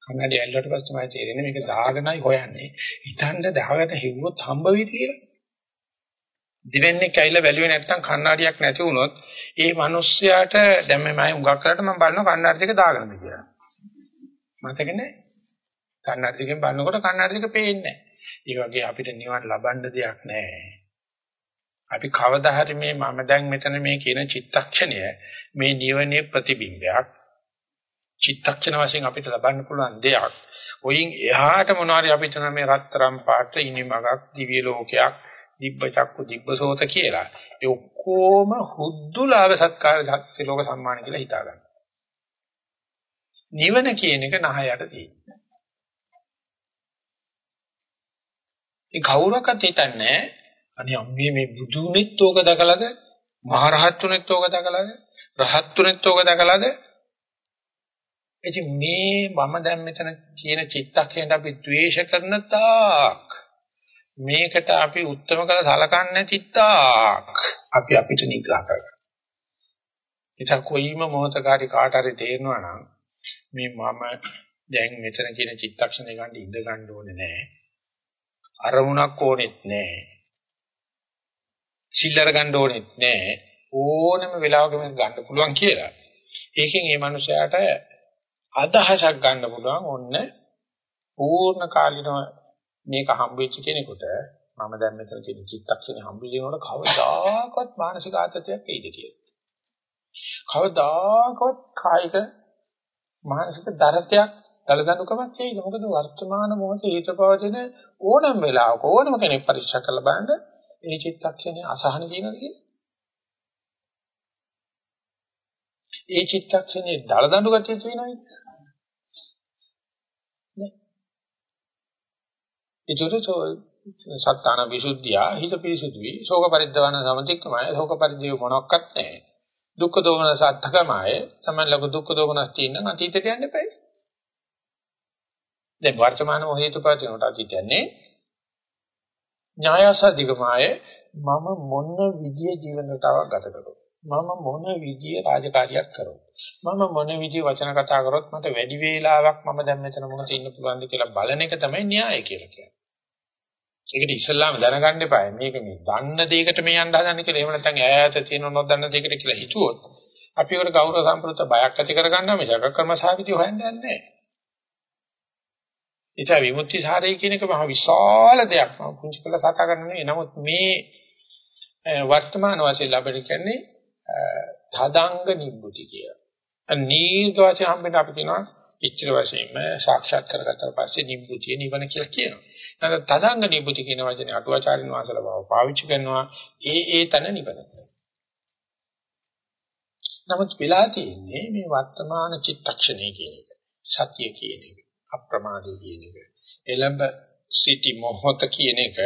කණ්ණාඩිය ඇල්ලුවට පස්සේ තමයි තේරෙන්නේ මේක දාගෙනයි හොයන්නේ. හිතන්න දාගෙන හිව්වොත් හම්බ වෙයිද කියලා. දිවෙන්නේ කැයිලා වැළුවේ නැත්තම් කණ්ණාඩියක් නැති වුණොත් ඒ මිනිස්සයාට දැන් මම උඟක් කරලා මම බලනවා කණ්ණාඩි දෙක දාගෙනද කියලා. මතක නැහැ. කණ්ණාඩි දෙකෙන් බලනකොට කණ්ණාඩි දෙක පේන්නේ නැහැ. ඒ වගේ අපිට නිවන් ලබන්න දෙයක් නැහැ. අපි කවදා හරි මේ මම දැන් මෙතන මේ කියන චිත්තක්ෂණය මේ නිවනේ ප්‍රතිබිම්බයක් චිත්තක්ෂණ වශයෙන් අපිට ලබන්න පුළුවන් දෙයක්. ඔයින් එහාට මොනවාරි අපිට නම් මේ රත්තරම් පාට ඉනිමගක් දිව්‍ය ලෝකයක් දිබ්බ චක්කු දිබ්බසෝත කියලා. ඒ ඔක්කොම හුද්දුලාව සත්කාර සිලෝක සම්මාන කියලා හිතා ගන්න. නිවන කියන එක නහයට තියෙනවා. ඒ කවුරක්වත් හිතන්නේ අනේ අම්මේ මේ බුදුනෙත් ඕක දැකලාද මහරහත්තුනෙත් ඕක දැකලාද රහත්තුනෙත් ඕක දැකලාද ඉතින් මේ මම දැන් මෙතන කියන චිත්තක්ෂණයට අපි ද්වේෂ කරන තාක් මේකට අපි උත්තර කළ සලකන්නේ චිත්තාක් අපි අපිට නිග්‍රහ කරගන්න. ඉතින් කොයිම මොහතකාරී කාට හරි තේරෙනවා නම් මේ මම දැන් මෙතන කියන චිත්තක්ෂණය ගන්න ඉඳ ගන්න ඕනේ නැහැ. අරමුණක් ඕනෙත් නැහැ. සිල්ලර ගන්න ඕනෙත් නැහැ. ඕනම වෙලාවක මේක ගන්න පුළුවන් කියලා. ඒකෙන් මේ මනුස්සයාට අදහසක් ගන්න පුළුවන් ඔන්න පූර්ණ කාලිනව මේක හම්බෙච්ච කෙනෙකුට මම දැන් මෙතන තියෙන චිත්තක්ෂණේ හම්බෙලිනකොට කවදාකවත් මානසික ආතතියක් එයිද කියලා. කවදාකවත් කායික මානසික දරතයක් දලදනුකමක් තියෙයිද? මොකද වර්තමාන මොහොතේ හිතපවතින ඕනම වෙලාවක ඕනම කෙනෙක් පරීක්ෂා කරලා බලන්න ඒ චිත්තක්ෂණයේ අසහන දිනනද කියලා. ඒ චිත්තක්ෂණයේ දලදඬු ගතිය තියෙනවද? නේ. ඒකට සත්තාන විසුද්ධිය හිත පිරිසුදුයි ශෝක පරිද්දවන සමතික්කමයි ශෝක පරිද්දේ මොනක්වත් නැහැ. දුක්ඛ දෝමන සත්‍යකමයි තමයි ලඝු දුක්ඛ දෝමනස් තියෙන අතීතයට යන්න එපා. දැන් වර්තමාන මොහේතුපතිනට අතීතයන්නේ ඥායසදිගමාය මම මොන විදිය ජීවන රටාවක් ගත කරොත් මම මොන විදිය රාජකාරියක් කරොත් මම මොන විදිය වචන කතා කරොත් මට වැඩි වේලාවක් මම දැන් මෙතන මොකද ඉන්න පුළුවන්ද කියලා බලන එක තමයි න්‍යාය කියලා කියන්නේ. ඒකට ඉස්සල්ලාම දැනගන්න එපා. මේක මේ දන්න දෙයකට මේ යන්න හදන්නේ කියලා. එහෙම නැත්නම් ඈත තියෙන නොදන්න දෙයකට කියලා හිතුවොත් අපි උඩ ගෞරව සම්ප්‍රත බයක් ඇති කරගන්නවා මිසක කර්ම සාහිත්‍ය හොයන්න යන්නේ නැහැ. ඉතින් විමුක්ති සාරය කියන එක මහ විශාල දෙයක්. මම පුංචි කළා සතා ගන්න නෙවෙයි. නමුත් මේ වර්තමාන වශයෙන් ලැබෙන කියන්නේ තදංග නිබ්බුති කියලා. නීර්ඝ වශයෙන් හම්බෙන්න අපි කියනවා ඉච්ඡර වශයෙන්ම සාක්ෂාත් කරගත්තා පස්සේ නිබ්බුතිය නිවන කියලා කියනවා. නැත්නම් තදංග නිබ්බුති කියන වචනේ අටුවාචාරින් වහන්සේලා බව පාවිච්චි කරනවා ඒ ඒ තන නිවන. නමුත් වෙලා තියෙන්නේ මේ වර්තමාන චිත්තක්ෂණය කියන එක. සත්‍ය කියන එක. අප්‍රමාදී කියන එක. එළඹ සිටි මොහොත කියන එක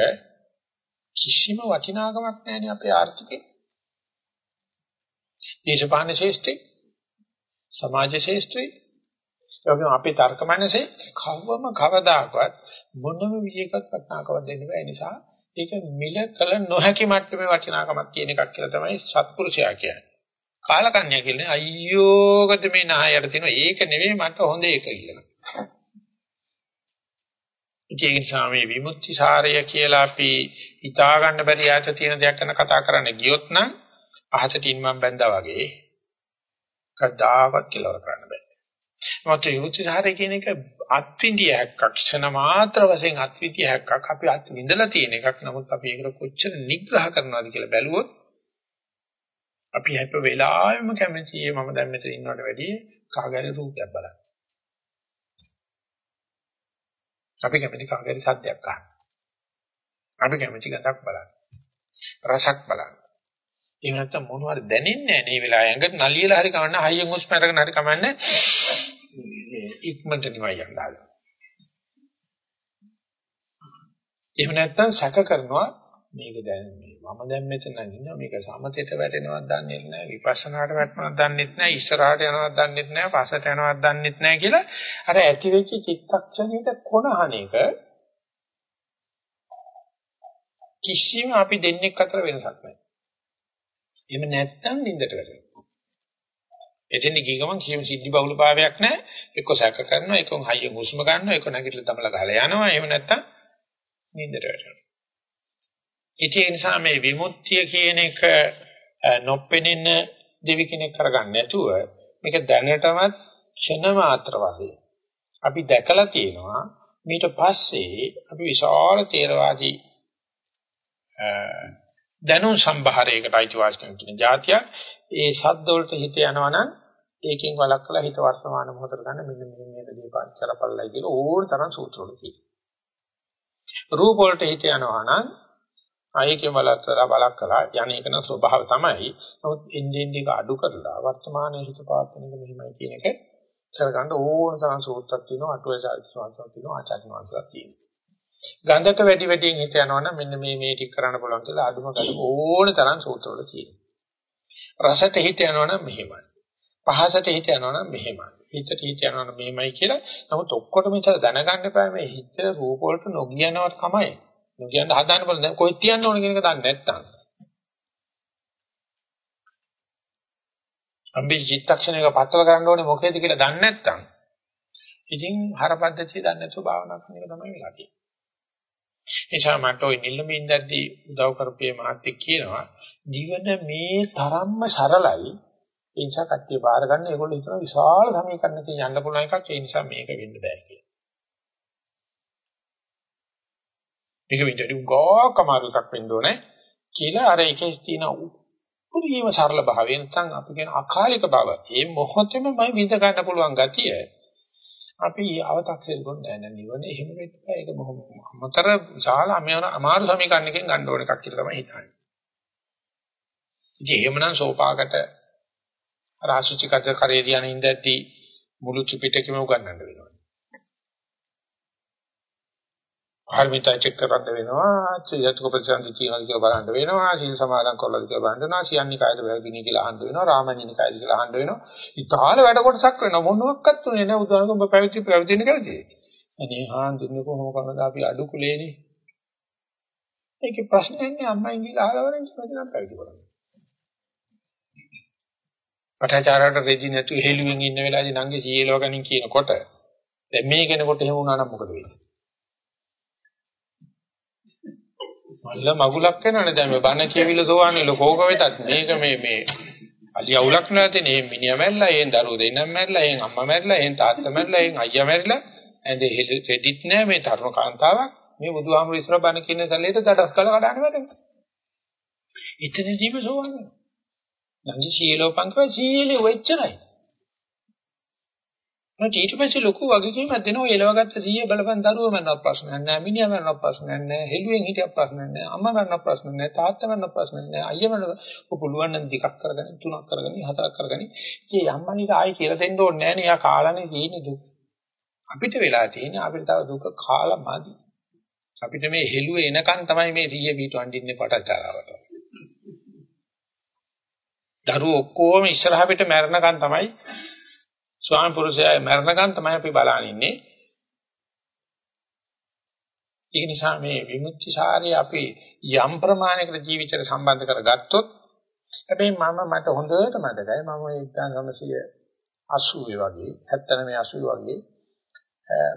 කිසිම වටිනාකමක් නැහැ අපේ ආර්ථිකේ. දේශපාලන ශාස්ත්‍රේ සමාජ ශාස්ත්‍රේ ඒකම අපේ තර්ක මනසේ කවම කවදාකවත් මොනම විදියකට වටිනාකමක් දෙන්න බෑ නිසා ඒක මිල කල නොහැකි මට්ටමේ වටිනාකමක් කියන එකක් කියලා තමයි සත්පුරුෂයා කියන්නේ. කාලකන්‍යා කියන්නේ අයියෝකට මේ නහයට තියෙන ඒක නෙවෙයි මට හොඳ ඒක කියලා. ඒ නිසා මේ විමුක්ති සාරය කියලා අපි හිතා ගන්න බැරි යාච තියෙන දෙයක් ගැන කතා කරන්න ගියොත් නම් අහසට ඉන්න මම බැඳා වගේ කවදාවත් කියලා කරන්න බෑ. මොකද විමුක්ති සාරය කියන එක අත්විඳියක් ක්ෂණ මාත්‍ර වශයෙන් අත්විඳියක් අපි අත් විඳලා තියෙන එකක්. නමුත් අපි ඒකට කොච්චර නිග්‍රහ කරනවද කියලා බැලුවොත් අපි හැප වෙලාවෙම කැමතියි මම දැන් මෙතන ඉන්නවට වැඩිය කාගෑරි රූපයක් බලන්න. අපි කැමති කාගෑරි සද්දයක් අහන්න. අපි කැමති ගඳක් බලන්න. රසක් බලන්න. එහෙම නැත්නම් මොනවද දැනෙන්නේ නැහැ මේ වෙලාවේ ඇඟට නලියලා හරි කවන්න හයියෙන් හුස්ම අරගෙන හරි කමන්නේ ඉක්මනට නිවයි යනවා. එහෙම නැත්නම් සැක කරනවා මේක දැන් මේ මම දැන් මෙතන ඉන්නවා මේක සමතේට වැටෙනවද දන්නේ නැහැ විපස්සනාට වැටෙනවද දන්නේ නැහැ ඉස්සරහට යනවද දන්නේ නැහැ පස්සට යනවද දන්නේ නැහැ කියලා අර ඇති වෙච්ච චිත්තක්ෂණයට කොනහන එක කිසිම අපි දෙන්නෙක් අතර වෙනසක් නැහැ. එහෙම නැත්නම් නින්දට වැටෙනවා. එතෙන් ගිය ගමන් කිසිම සිද්ධි බහුල භාවයක් නැහැ. එක්ක සැක කරනවා, එක්ක හයියෙන් හුස්ම ගන්නවා, එක්ක නැගිටලා තමලා ගහලා යනවා. එහෙම නැත්නම් නින්දට වැටෙනවා. ඒ නිසා මේ විමුක්තිය කියන එක නොපෙනෙන දෙවි කෙනෙක් කරගන්න නැතුව මේක දැනටමත් ක්ෂණ මාත්‍ර වශයෙන් අපි දැකලා තියෙනවා ඊට පස්සේ අපි විශාල තේරවාදී දැනුම් සම්භාරයකට අයිතිවාසිකම් කියන જાතිය ඒ සද්ද වලට හිත යනවනම් ඒකෙන් වළක්වලා හිත වර්තමාන මොහොතට ගන්න මෙන්න මෙන්න මේක දීපාන් කරපල්ලයි කියලා ඕන තරම් සූත්‍ර වල තියෙනවා. රූප වලට හිත යනවනම් ආයේකෙන් වළක්වලා බලක් කළා යන්නේ ඒක නම් ස්වභාව තමයි. නමුත් එන්නේ එක අඩු කරලා වර්තමානයේ හිත පාත්තන එක මෙහිමයි කියන එක කරගන්න ඕන තරම් සූත්‍රයක් තියෙනවා අටුවාචාර්ය ස්වාමීන් තියෙනවා ආචාර්ය වංශයක් තියෙනවා. ගන්ධක වැඩි වැඩියෙන් හිත යනවනම් මෙන්න මේ මේ ටික කරන්න පුළුවන් කියලා අඩුම ගන්න ඕන තරම් සූත්‍රවල තියෙනවා. රසට හිත යනවනම් මෙහෙමයි. පහසට හිත යනවනම් මෙහෙමයි. හිතට හිත යනවනම් මෙහෙමයි කියලා. නමුත් ඔක්කොටම ඉතල දැනගන්න එපා මේ හිත රූප වලට නොගියනවට තමයි. නොකියන්න හදාන්න බලන්න දැන් කොහෙද තියන්න ඕන කියන එක දන්නේ නැත්තම්. අම්බි චිත්තක්ෂණයක පටල ගන්න ඕනේ මොකේද කියලා දන්නේ නැත්තම්. ඉතින් හරපද්ධතිය දන්නේ නැතුව භාවනා කරන එක තමයි වෙලා තියෙන්නේ. එනිසා මට ওই නිල්ලමින් දැද්දී උදව් කරපේ මාත්‍යෙක් කියනවා ජීවන මේ තරම්ම සරලයි ඒ නිසා කට්ටිය බාර ගන්න ඒගොල්ලෝ හිතන විශාල සමීකරණකින් යන්න පුළුවන් එකක් ඒ නිසා මේක වෙන්න බෑ කියලා. මේක විතරයි උගාවක් අමාරු එකක් වෙන්න ඕනේ කියලා අර එකේ තියෙන උපරිම සරල භාවය නැත්නම් අපි කියන අකාලික බව. මේ මොහොතේම මම විඳ ගන්න පුළුවන් ගතිය. අපි අව탁සෙල් ගොන්නේ නැහැ නිවන එහෙම වෙන්න බෑ. ඒක බොහොම අමතර විශාල අමාරු සමීකරණයකින් ගන්න ඕන එකක් කියලා තමයි හිතන්නේ. ඉතින් එහෙමනම් සෝපාකට රාසුචිකත කරේ දින ඉඳද්දී මුළු ත්‍රිපිටකෙම උගන්වන්න වෙනවා. පාරමිතා චෙක් කරන්න වෙනවා ත්‍රියත්ක ප්‍රතිසන්දි කියනවා කියලා බලන්න වෙනවා සීල් සමාදන් කරලා කියලා බලන්න වෙනවා සියන්නි කායද වැරදිනේ කියලා අහන්න වෙනවා රාමණිනි කායද කියලා අහන්න වෙනවා. ඉතාල වැඩ කොටසක් වෙනවා. මොනවත් උනේ නැහැ උදාහරණයක් ඔබ පැවිදි පැවිදින්න කරදී අනේ හාන්දුන්නේ කොහොම කරනද අපි අඩු කුලේනේ. ඒකේ ප්‍රශ්නයක් නෑ අම්මයි ගිහලා අහලවරෙන් කියනවා පැවිදි කරන්නේ. පටාචාරයට රෙදි නැතු හෙළුවෙන් ඉන්න වෙලාවේදී නංගේ සීලව ගනින් කියනකොට දැන් මේ කෙනෙකුට එහෙම වුණා නම් මොකද වෙන්නේ? මල්ල මගුලක් වෙනවනේ. දැන් මේ බණ කියවිල සෝවන්නේ ලෝකෝක වෙතත් මේක මේ මේ අලිය අවුලක් නැතේ නේ. මිනිහා මැරිලා එහෙන් දරුවෝ දෙන්නම මැරිලා එහෙන් අම්මා මැරිලා එහෙන් තාත්තා මැරිලා එහෙන් අයියා මැරිලා. ඇඳේ හෙඩිත් නැහැ මේ තරුණ කාන්තාවක්. මේ බුදුහාමුදුරු ඉස්සර බණ කියන සැලේට දඩස් කළ කඩාන වැඩ එතනදීම සෝවන් වෙනවා. නංගි සීලෝපංකව සීලෙ වෙච්චරයි. නැත්නම් ඊට පස්සේ ලොකු වගකීමක් දෙනවා. එලවගත්ත සීය බලපන් දරුවෝ මරන ප්‍රශ්නයක් නැහැ මිනිහා මරන ප්‍රශ්නයක් නැහැ හෙළුවෙන් හිටිය ප්‍රශ්නයක් නැහැ අම්මා මරන ප්‍රශ්නයක් නැහැ තාත්තා මරන ප්‍රශ්නයක් නැහැ අයියා මරන ඔය පුළුවන් නම් දෙකක් කරගන්න තුනක් කරගන්න හතරක් කරගන්න ඉතින් අම්මනිට ආයි කියලා දෙන්න ඕනේ නැහැ නේ. යා කාලානේ තියෙන්නේ දුක. අපිට වෙලා තියෙන්නේ අපිට තව දුක කාලා මදි. අපිට මේ හෙළුව එනකන් තමයි මේ සීය පිට වඳින්නේ පටචාරාවට. දරුවෝ ඔක්කොම ඉස්සරහ පිට මැරෙනකන් තමයි ස්වාමි පුරුෂයා මරණකම් තමයි අපි බලන් ඉන්නේ. ඒක නිසා මේ විමුක්ති සාරය අපි යම් ප්‍රමාණයකට ජීවිතයට සම්බන්ධ කරගත්තොත් හැබැයි මම මට හොඳට මතකයි මම 1980 වගේ 79 80 වගේ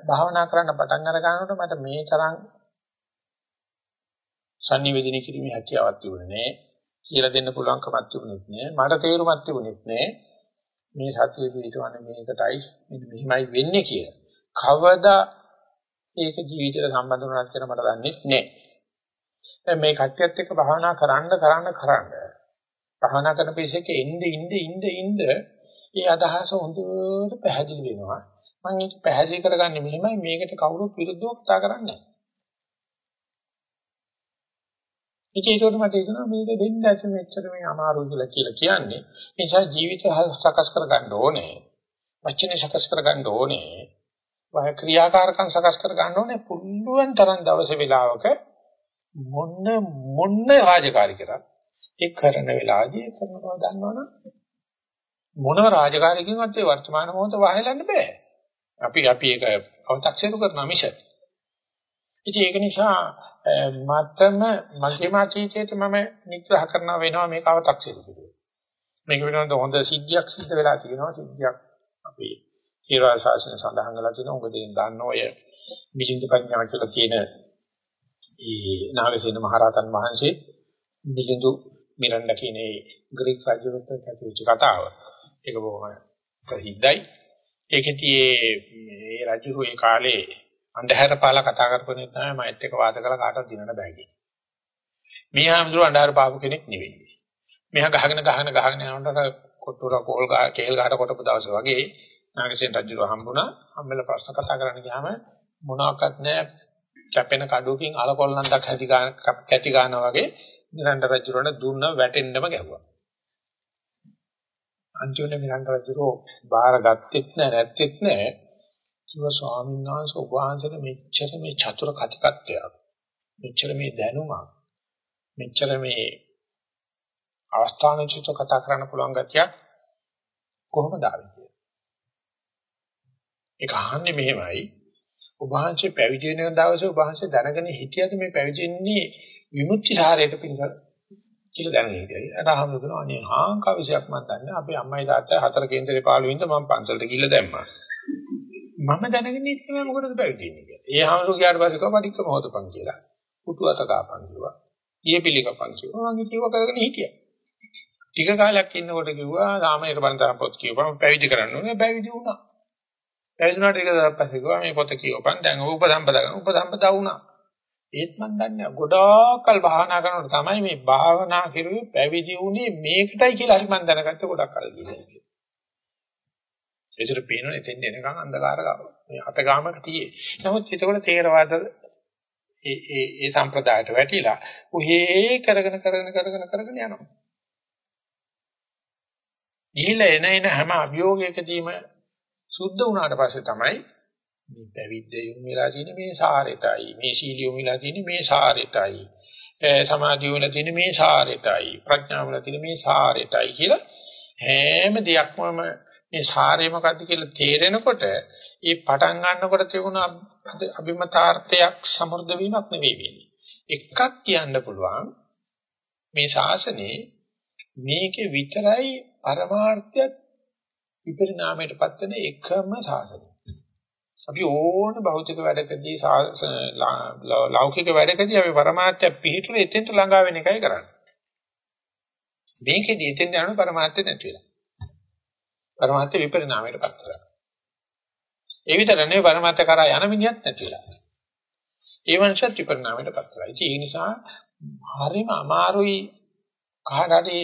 භාවනා කරන්න පටන් අර ගන්නකොට මට මේ තරම් sannivedana කිරීමේ හැකියාවක් තිබුණේ නෑ. කියලා දෙන්න පුළුවන්කමක් තිබුණෙත් නෑ. මට තේරුමක් තිබුණෙත් නෑ. මේ සතිය පිටවන්නේ මේකටයි මෙන්න මෙහිමයි වෙන්නේ කියලා. කවදා ඒක ජීවිතේට සම්බන්ධ වුණාද කියලා මට දන්නේ නැහැ. දැන් මේ කට්ටියත් එක්ක භාවනා කරන්න කරන්න කරන්න භාවනා කරන පිළිසෙක එnde ඉnde ඉnde ඉnde ඒ අදහස හොඳට පැහැදිලි වෙනවා. මම ඒක පැහැදිලි කරගන්නේ මෙහෙමයි මේකට කවුරුත් විරුද්ධව කතා කරන්නේ නැහැ. ඉතින් ඒකට මට හිතෙනවා මේක දෙන්න ඇති මෙච්චර මේ අමාරු කියලා කියලා කියන්නේ. ඒ නිසා ජීවිතය සකස් කරගන්න ඕනේ. වචනේ සකස් කරගන්න ඕනේ. වහ ක්‍රියාකාරකම් සකස් කරගන්න ඕනේ. පුළුවන් තරම් දවස වේලාවක මොන්න මොන්න රාජකාරී කරා. ඒ කරන වෙලාවදී ඒ කරන බව දන්නවනම් මොනම රාජකාරියකින්වත් ඒ වර්තමාන මොහොත වහලන්න බෑ. අපි අපි ඒක අව탁සේරු කරන මිෂන්. ඉතින් ඒක නිසා මතම මගේ මාචීචේට මම නිග්‍රහ කරනවා වෙනවා මේක අව탁සිරු කියලා. මේක වෙනවද හොඳ සිද්ධියක් සිද්ධ වෙලා තියෙනවා සිද්ධියක් අපේ තේරවාද ශාසනය සඳහන් කරලා තියෙනවා. උඹ දෙයින් දන්න ඔය මිලින්ද පඤ්ඤා කියලා තියෙන ඒ නාගසේන මහරහතන් වහන්සේ මිලින්දු මිරණ්ඩ කියන ඒ ග්‍රීක රාජ්‍යවලට කැතිවෙච්ච කතාව. ඒක බොහොම ප්‍රසිද්ධයි. ඒකෙදී මේ රජු ඒ කාලේ අන්ධහැර පාලා කතා කරපුනේ තමයි මයිත් එක වාද කරලා කාටවත් දිනන්න බෑ කියන්නේ. මේ ආම්දුර අන්ධහැර පාපු කෙනෙක් නෙවෙයි. මෙහා ගහගෙන ගහගෙන ගහගෙන යනකොට කොට්ටුර කෝල් ගහ කේල් ගහට කොටපු දවස් වගේ නාගසේන රජුව හම්බුණා. හම්බෙලා ප්‍රශ්න කතා කරන්න ගියාම මොනවාක්වත් නැහැ කැපෙන කඩුවකින් අලකොල්ලන්ටක් හැටි ගන්න කැටි ගන්නවා වගේ නිරණ්ඩ රජුරණ දුන්න වැටෙන්නම ගැහුවා. අන්තිමට නිරණ්ඩ රජුරෝ බාර ගත්තෙත් නැහැ නැත්තෙත් නැහැ කිව්වා ස්වාමීන් වහන්සේ ඔබ වහන්සේට මෙච්චර මේ චතුර කතිකත්වයක් මෙච්චර මේ දැනුමක් මෙච්චර මේ අවස්ථානචිත කතා කරන්න පුළුවන් ගතියක් කොහොමද ආවේ කියලා. ඒක අහන්නේ මෙහෙමයි ඔබ වහන්සේ පැවිදි වෙන දවසේ ඔබ වහන්සේ දැනගෙන හිටියද මේ පැවිදි වෙන්නේ විමුක්ති සාරයට පිණිස කියලා දැනගෙන හිටියයි. අර අහමුදුන අනේ හාංකවිසයක් මම දන්නේ අපේ අම්මයි තාත්තයි හතර කේන්දරේ පාළුවෙ ඉඳ මම පන්සලට ගිහිල්ලා දැම්මා. මම දැනගෙන ඉන්නේ මොකටද පැවිදි වෙන්නේ කියලා. ඒ හාමුදුරු ගියාට පස්සේ කව පටික්කම හොතපන් කියලා. පුතු අත කාපන් කිව්වා. ඊයේ කපන් කිව්වා. මම කිව්ව කරගෙන හිටියා. ටික කාලයක් ඉන්නකොට කිව්වා සාමණේර බණ්ඩාර පොත් කියවපන් පැවිදි කරන්න ඕනේ. පැවිදි වුණා. පැවිදි වුණාට ටික දවස් පස්සේ කිව්වා මේ පොත කියවපන්. දැන් උපසම්පදා කරන උපසම්පදා වුණා. ඒත් මම දන්නේ ගොඩාක්කල් භාවනා කරනකොට තමයි මේ භාවනා කරුවේ පැවිදි වුණේ මේකටයි කියලා හරි මම දැනගත්තේ ගොඩක් කල් ගිහින්. ඒතර පේනවා එතෙන් එනකන් අන්ධකාර මේ අත ගාමක තියේ. නමුත් ඒකවල තේරවාද ඒ ඒ ඒ සම්ප්‍රදායට වැටිලා උහේ කරගෙන කරගෙන කරගෙන කරගෙන යනවා. ගිහිල්ලා එන එන හැම අභියෝගයකදීම සුද්ධ වුණාට පස්සේ තමයි මේ පැවිද්ද යොමු වෙලා තියෙන මේ සාරෙටයි මේ සීලිය යොමු වෙලා තියෙන මේ සාරෙටයි සමාධිය වල තියෙන මේ සාරෙටයි ප්‍රඥාව වල තියෙන මේ සාරෙටයි කියලා හැම දෙයක්ම මේ සාරය මොකද්ද කියලා තේරෙනකොට ඒ පටන් ගන්නකොට තිබුණ අභිමතාර්ථයක් සමෘද්ධ වීමක් නෙවෙයි වෙන්නේ. එකක් කියන්න පුළුවන් මේ ශාසනේ මේකේ විතරයි පරමාර්ථයක් විපරිණාමයටපත් වෙන එකම ශාසනය. අපි ඕන භෞතික වැඩකදී ලෞකික වැඩකදී අපි පරමාර්ථය පිළිතුරු එතෙන්ට ළඟා වෙන එකයි කරන්නේ. මේකෙදී එතෙන් යන පරමාර්ථය නැති වෙලා. පරමාර්ථ විපරිණාමයට පත් කරනවා. ඒ විතර නෙවෙයි පරමාර්ථ කරා යන මිනිහත් නැතිලා. ඒ වන්ෂත් විපරිණාමයට පත් කරලා. ඒ නිසා හරිම අමාරුයි කාට හරි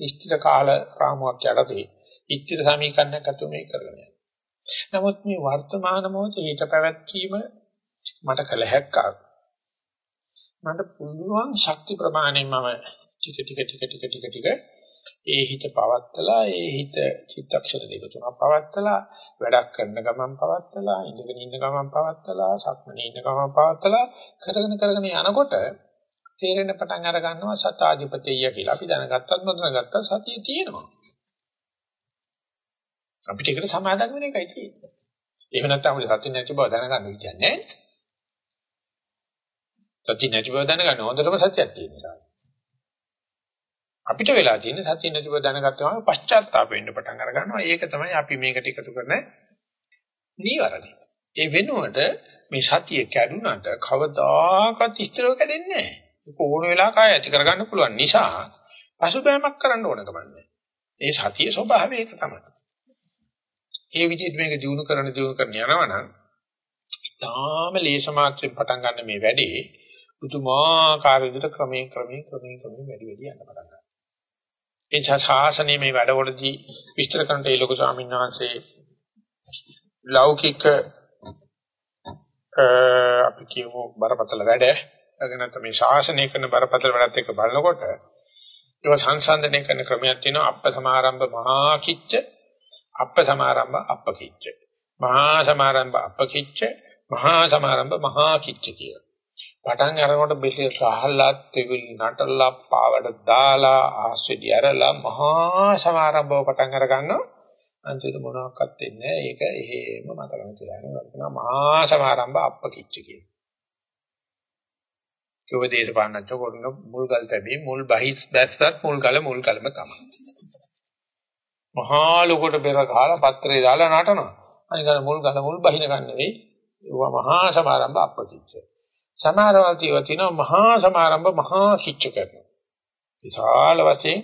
ඉෂ්ටිත කාල රාමුවක් යටතේ ඉෂ්ටිත සමීකරණයක් අතු මේ කරගෙන යනවා. නමුත් මේ වර්තමාන මොහොතේ හිත පැවැත්වීම මට කළ හැක්කක්. මට පුළුවන් ශක්ති ප්‍රමාණය මම ටික ටික ටික ටික ටික ටික ඒ හිත පවත්තලා ඒ හිත චිත්තක්ෂර දෙක තුනක් පවත්තලා වැඩක් කරන ගමන් පවත්තලා ඉඳගෙන ඉන්න ගමන් පවත්තලා සක්මනේ ඉන්න ගමන් පවත්තලා කරගෙන කරගෙන යනකොට තේරෙන පටන් අර ගන්නවා සතාධිපතිය කියලා. අපි දැනගත්තත් නොදැනගත්තත් සතිය තියෙනවා. අපිට ඒකට සමාදම් වෙන එකයි තියෙන්නේ. එහෙම නැත්නම් අපිට සතිය නැති බව දැනගන්න කියන්නේ සතිය නැති බව දැනගන්න හොඳටම සත්‍යයක් තියෙනවා. අපිට වෙලා තියෙන්නේ සතිය නැති බව දැනගත්තාම පශ්චාත්තාප වෙන්න පටන් අර ගන්නවා. ඒක තමයි අපි මේකට එකතු කරන නීවරණය. ඒ වෙනුවට මේ සතිය කැඩුනට කවදාකවත් ස්ථිරව කැඩෙන්නේ නැහැ. ඕන වෙලාවක ආය ඇති කරගන්න පුළුවන් නිසා පසුබෑමක් කරන්න ඕන කමන්නේ. ඒ සතිය ස්වභාවය ඒක තමයි. ඒ විදිහට මේක දිනු කරන දිනු කරන යනවනම් තාම ලේස මාත්‍රෙන් පටන් ගන්න මේ වැඩේ පුදුමාකාර විදිහට ක්‍රමයෙන් ක්‍රමයෙන් ක්‍රමයෙන් ක්‍රමයෙන් වැඩි වැඩි යන්න පටන් ගන්නවා. ඒ නිසා ශාසනයේ මේ වැඩවලදී විස්තර කරන්න ඒ ලොකු ස්වාමීන් වහන්සේ ලෞකික අපි කියමු බරපතල වැඩ. නැත්නම් මේ ශාසනය කරන බරපතල වැඩත් එක්ක බලනකොට ඒක සංසන්දනය කරන ක්‍රමයක් තියෙනවා. අප්ප සමාරම්භ මහා කිච්ච අප්ප සමාරම්භ අප්ප කිච්ච. මහා සමාරම්භ අප්ප කිච්ච මහා සමාරම්භ මහා කිච්ච කියලා. පටන් අරනකොට බෙහෙත් සහල්ලා තෙවිල් නටලා පාවඩ දාලා ආස්වෙඩි ඇරලා මහා සමාරම්භව පටන් අර ගන්නවා. අන්තිමට මොනවාක්වත් වෙන්නේ නැහැ. ඒක එහෙම මතකම තියාගෙන වර්තන මහා සමාරම්භ අප්ප කිච්ච කියලා. කිව්ව දේශපාලනච්ච කරන මුල් ගල් තැබී මුල් බහිස් දැස්සත් මුල් ගල මුල් ගලම තමයි. මහා ලොකට පෙර කාලා පත්‍රේ දාලා නටනවා. අනික මුල් ගල මුල් බහින ගන්න නෙවෙයි. ඒවා මහා සමාරම්භ අපකිච්ච. සමාරවල් කියව තිනවා මහා සමාරම්භ මහා කිච්ච කරනවා. විශාල වශයෙන්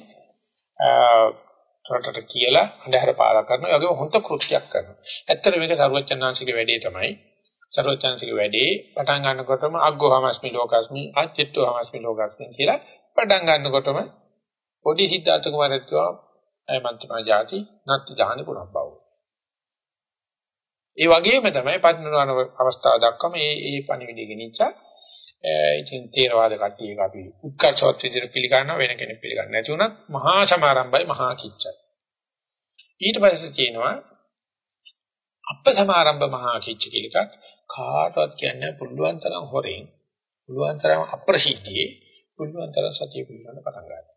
රටට කියලා අඳුර පාල කරනවා. ඒ වගේම හොඳ කෘත්‍යයක් කරනවා. ඇත්තට මේක සරුවචනාංශික වැඩේ තමයි. සරෝජනසික වැඩේ පටන් ගන්නකොටම අග්ගෝහමස්මි ලෝකස්මි අච්චිත්තෝහමස්මි ලෝකස්මි කියලා පටන් ගන්නකොටම පොඩි සිද්ධාර්ථ කුමාරයෙක් කිව්වා අය මන්ත්‍රා જાති නැත්ති ජානි පුරබ්බව. ඒ වගේම තමයි පදිනවන අවස්ථාව දක්වම මේ මේ පණිවිඩය ගෙනිච්චා. ඉතින් තේරවාද කට්ටිය එක අපි උත්කර්ෂවත් විදිහට පිළිගන්නවා වෙන කෙනෙක් පිළිගන්නේ නැති වුණත් මහා සමාරම්භයි මහා කිච්චයි. ඊට පස්සේ තියෙනවා අප සමාරම්භ මහා කිච්ච කියලා එකක් කාටවත් කියන්නේ පුළුවන් තරම් හොරෙන් පුළුවන් තරම් අප්‍රසිද්ධියේ පුළුවන් තරම් සතිය පිළිබඳ පටන් ගන්නවා.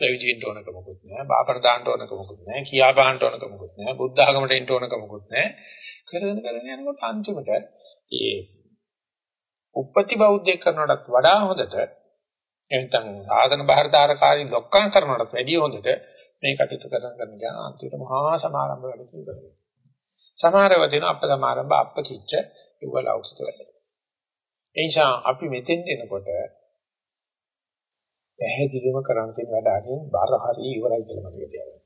පැවිදිෙන්න ඕනක මොකුත් නැහැ, බාපර දාන්න ඕනක මොකුත් නැහැ, කියා බාන්න ඕනක මොකුත් නැහැ, බුද්ධ ආගමට එන්න ඕනක මොකුත් නැහැ. කරගෙන කරගෙන යනකොට අන්තිමට ඒ උපපති බෞද්ධය කරනටත් වඩා හොඳට එතන සාධන බහරදාරකාරී ලොක්කම් කරනටත් වැඩිය හොඳට මේ කටයුතු කරන කරන යන අන්තිමට මහා සමාරම්භ වැඩ පිළිවෙල. සමහරව දෙන අප සමාරම්භ අප කිච්ච ඒව ලෞකික වැඩ. ඒ නිසා අපි මෙතෙන් එනකොට පැහැදිලිවම කරන්න තියෙන වැඩ අරින් බාර හරි ඉවරයි කියලා මතක තියාගන්න.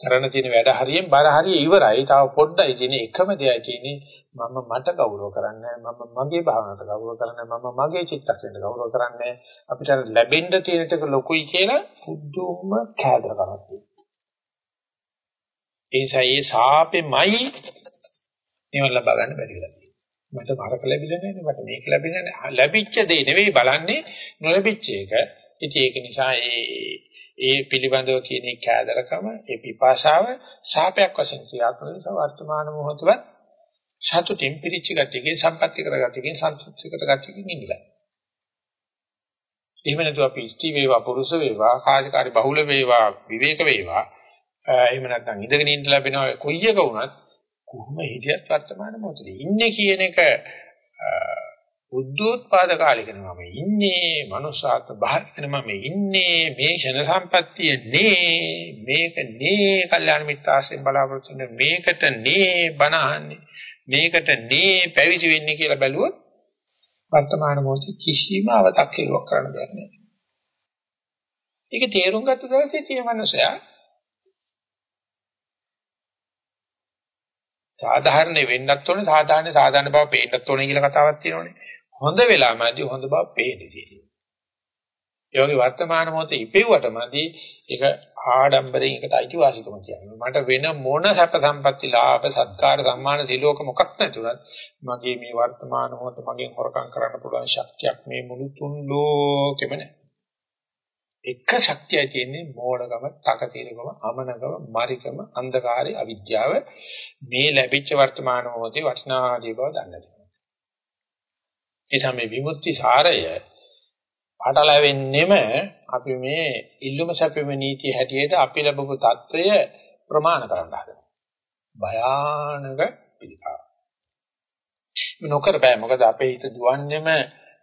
කරන්න තියෙන වැඩ හරියෙන් බාර හරිය ඉවරයි. තව පොඩ්ඩයි තියෙන එකම දෙයයි තියෙන්නේ මම මට ගෞරව කරන්නේ මම මගේ භාවනාවට ගෞරව කරන්නේ මම මගේ චිත්තක්ෂණයට ගෞරව කරන්නේ අපිට ලැබෙන්න තියෙන ටික ලොකුයි කියලා පුදුම කෑදරකමක් තියෙනවා. ඒ නිසා ඒ සාපෙමයි නිවන ලබා ගන්න බැරි වෙලා තියෙන්නේ. මට වරක ලැබිලා නැහැ මට මේක ලැබිලා නැහැ. ලැබිච්ච දේ නෙවෙයි බලන්නේ නොලැබිච්ච එක. ඉතින් ඒක නිසා ඒ ඒ පිළිබඳව කියන කෑදරකම ඒ පිපාසාව සාපයක් වශයෙන් ක්‍රියාත්මක නිසා වර්තමාන මොහොතවත් සතුටින් පිරිච්ච ගතියකින් සම්පත්‍ති කරගතියකින් සන්තුෂ්ටි කරගතියකින් ඉන්නවා. එහෙම නැතුව අපි ස්ත්‍රී වේවා පුරුෂ වේවා කාර්යකාරී බහුල වේවා විවේක වේවා එහෙම නැත්නම් ඉඳගෙන ඉන්න ලැබෙනවා කොයි එක වුණත් කොහොම හිටියත් වර්තමාන මොහොතේ ඉන්නේ කියන එක බුද්ධෝත්පාද කාලෙක මම ඉන්නේ මනුෂ්‍යාත් බාහිරන මම ඉන්නේ මේ ක්ෂණ සම්පත්තිය නේ මේක නේ කල්යාණ මිත්‍රාශ්‍රයෙන් බලාපොරොත්තු වෙන මේකට නේ බනහන්නේ මේකට නේ පැවිදි වෙන්නේ කියලා බැලුවොත් වර්තමාන මොහොතේ කිසිම අවතක් කෙරුවක් කරන්න දෙයක් නැහැ. ඒක තේරුම් ගත්ත දවසේ තියෙන මනුස්සයා සාධාරණ වෙන්නත් ඕනේ සාධාරණ සාධාරණ බව පේන්නත් ඕනේ කියලා කතාවක් තියෙනවනේ. හොඳ වෙලාමදී හොඳ බව පේන්නේ තියෙනවා. ඒ වගේ වර්තමාන මොහොතේ ඉපෙව්වට මදි ඒක ආඩම්බරයෙන් එකට අයිතිවාසිකම කියන්නේ. මට වෙන මොන සැප සම්පatti ලාභ සත්කාර සම්මාන දිලෝක මොකක් නැතුණත් මගේ මේ වර්තමාන මොහොත මගෙන් හොරකම් කරන්න පුළුවන් ශක්තියක් මේ මුළු තුන් ලෝකෙම නැහැ. එක ශක්තියයි තියෙන්නේ මෝඩකම, තකතිරකම, අමනකම, මරිකම, අන්ධකාරය, අවිද්‍යාව මේ ලැබිච්ච වර්තමාන මොහොතේ වටිනාදී බව දන්නේ. එසම මේ විමුක්ති සාරය පාටලවෙන්නෙම අපි මේ ඉල්ලුම සැපෙම නීතිය හැටියට අපි ලැබපු తত্ত্বය ප්‍රමාණ කරන්න හදනවා. භයානක පිළිකාව. නොකර බෑ මොකද අපේ හිත දුවන්නේම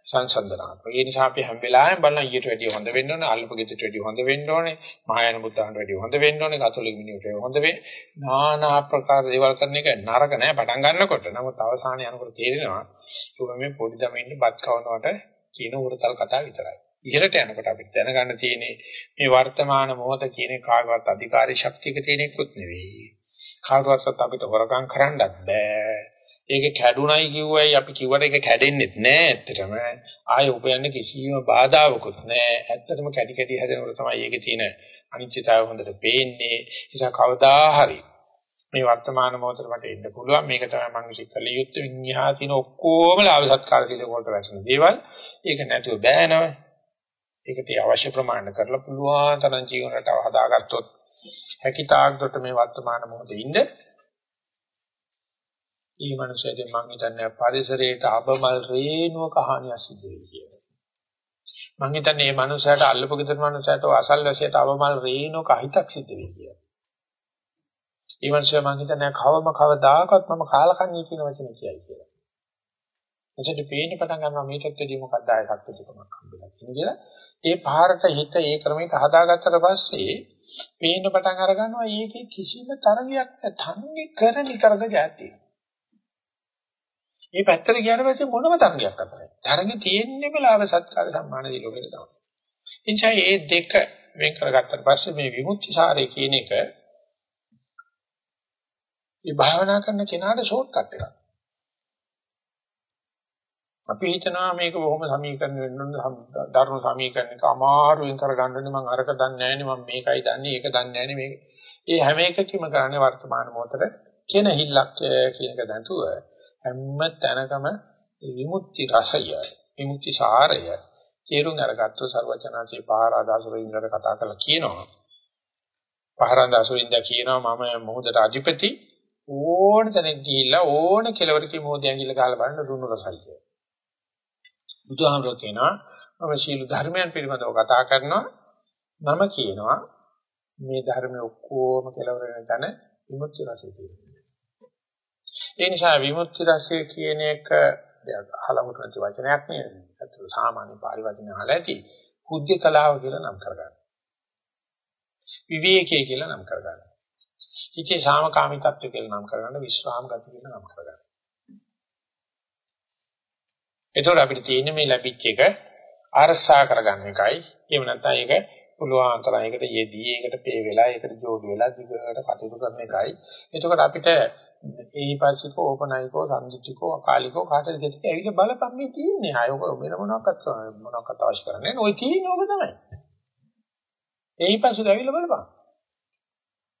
සංසන්දනාත්මක. ඒ නිසා අපි හැම වෙලාවෙම බලන ඊට වැඩිය හොඳ වෙන්න ඕනේ, අල්පගෙදට වැඩිය හොඳ වෙන්න ඕනේ, මහායාන බුද්ධහන්ට වැඩිය හොඳ වෙන්න ඕනේ, කතෝලික මිනිහට හොඳ වෙන්න. নানা ආකාර දේවල් කරන එක නරක නෑ පටන් ගන්නකොට. නමුත් අවසානයේ යනකොට තේරෙනවා ඒක මේ පොඩි දමින්න බත් කවනවට කියන උරතල් කතා විතරයි. ඉහළට යනකොට අපිට දැනගන්න තියෙන්නේ මේ වර්තමාන මොහොත කියන කාගවත් අධිකාරී ශක්තියක තියෙන එක්කුත් නෙවෙයි. කාගවත් අපිට හොරකම් කරන්නත් බෑ. ඒක කැඩුනයි කිව්වයි අපි කිව්වට ඒක කැඩෙන්නේ නැහැ ඇත්තටම. ආයෙ උපයන්න කිසිම බාධාවකුත් නැහැ. ඇත්තටම කැටි කැටි හැදෙනකොට තමයි ඒකේ තියෙන අනිත්‍යතාවය හොඳට පේන්නේ. ඒ නිසා කවදා හරි මේ වර්තමාන මොහොතේ මට එන්න පුළුවන් මේක තමයි මම විශ්කල යුත්තේ විඤ්ඤා තියෙන ඔක්කොම ලාභ සත්කාර සිල වලට වැසෙන දේවල් ඒක නැතුව බෑනව ඒකට අවශ්‍ය ප්‍රමාණ කරලා පුළුවන් තරම් ජීවන රටාව හදාගත්තොත් හැකිතාක් දොට මේ වර්තමාන මොහොතේ ඉන්න ඊ මනුස්සයගේ මං හිතන්නේ පරිසරයට අබමල් රේණුවක හානියක් සිදු වෙයි කියලා. මං හිතන්නේ මේ මනුස්සයාට අල්ලපු ගෙදර මනුස්සයාට අසල්වැසියට අබමල් රේණුවක අහිතක් සිදු වෙයි කියලා. ඒ මනුස්සයා මං හිතන්නේ කවම කවදාකවත් මම කාලකන්ණී කියන වචනේ කියයි කියලා. එතකොට පේන්න පටන් ගන්නවා මේකත් දෙවි මොකක්ද ආය සත්‍යතිකමක් හම්බෙලා කියලා. ඒ පාරට හිත ඒ ක්‍රමයකට හදාගත්තට පස්සේ පේන්න පටන් අර ගන්නවා ඒකේ කිසිම තරගයක් තන්නේ කර නිතරක જાතියි. මේ පැත්තට ගියාට පස්සේ මොනම තරගයක් නැහැ. තරගෙ තියෙන්නේම ලාභ සත්කාර සම්මාන දිලෝකේ තමයි. එනිසා මේ දෙක වෙන් කරගත්තට පස්සේ මේ විමුක්ති සාරය කියන එක මේ භාවනා කරන කෙනාට ෂෝට් කට් එකක්. අපි හිතනවා මේක බොහොම සමීකරණ වෙන්න ඕන ධර්ම සමීකරණයක අමාරුවෙන් කරගන්න ඕනේ මම අරක දන්නේ නැහැ නේ මම මේකයි දන්නේ ඒක දන්නේ නැහැ නේ මේක. ඒ හැම එකකම කරන්නේ වර්තමාන මොහොතේ කෙන හිල්ලක් කියන එක දැන්තුව හැම තැනකම විමුක්ති රසය විමුක්ති සාරය තේරුම් අරගත්තොත් සර්වචනාචේ පහරාදාසුරින්දර කතා කරලා කියනවා. පහරාදාසුරින්ද කියනවා මම මොහොතට අධිපති ඕන තැනක ගිහිල්ලා ඕන කෙලවරකින් මොහොත ඇඟිල්ල ගහලා බලන්න දුන්නු රසයි කියලා. බුදුහාමුදුරුවෝ කියනවා මම සීල ධර්මයන් පිළිබඳව කතා කරනවා මම කියනවා මේ ධර්මයේ ඔක්කොම කෙලවර වෙන තැන විමුක්ති රසය තියෙනවා. ඒ නිසා විමුක්ති රසය කියන එක අහලා හුරු නැති වචනයක් නෙවෙයි. අතට සාමාන්‍ය පාලි වචන අහලා ඇති. බුද්ධ කලාව කියලා නම් කරගන්න. විවේකයේ කියලා නම් කරගන්න. හිතේ සාමකාමී තත්ත්ව කියලා නම් කරගන්න විශ්‍රාම ගති කියලා නම් කරගන්න. එතකොට අපිට තියෙන්නේ මේ ලැබිච්ච එක අරසා කරගන්න එකයි. එහෙම නැත්නම් ඒක පුළුවන් තරම් ඒකට යෙදී ඒකට පේ වෙලා ඒකට ජෝඩු වෙලා දිගට කටයුතු කරන එකයි. එතකොට අපිට ඒහිපස්සිකෝ ඕපනයිකෝ සම්දිච්චිකෝ අකාලිකෝ කාටද දෙක ඇවිල්ලා බලපන් මේ තියෙන්නේ. අය ඔක වෙන මොනවාක්වත් මොනවාක්වත් අවශ්‍ය කරන්නේ නැහැ. ওই තියෙන්නේ ඕක තමයි. ඒහිපස්සිකෝ ඇවිල්ලා බලපන්.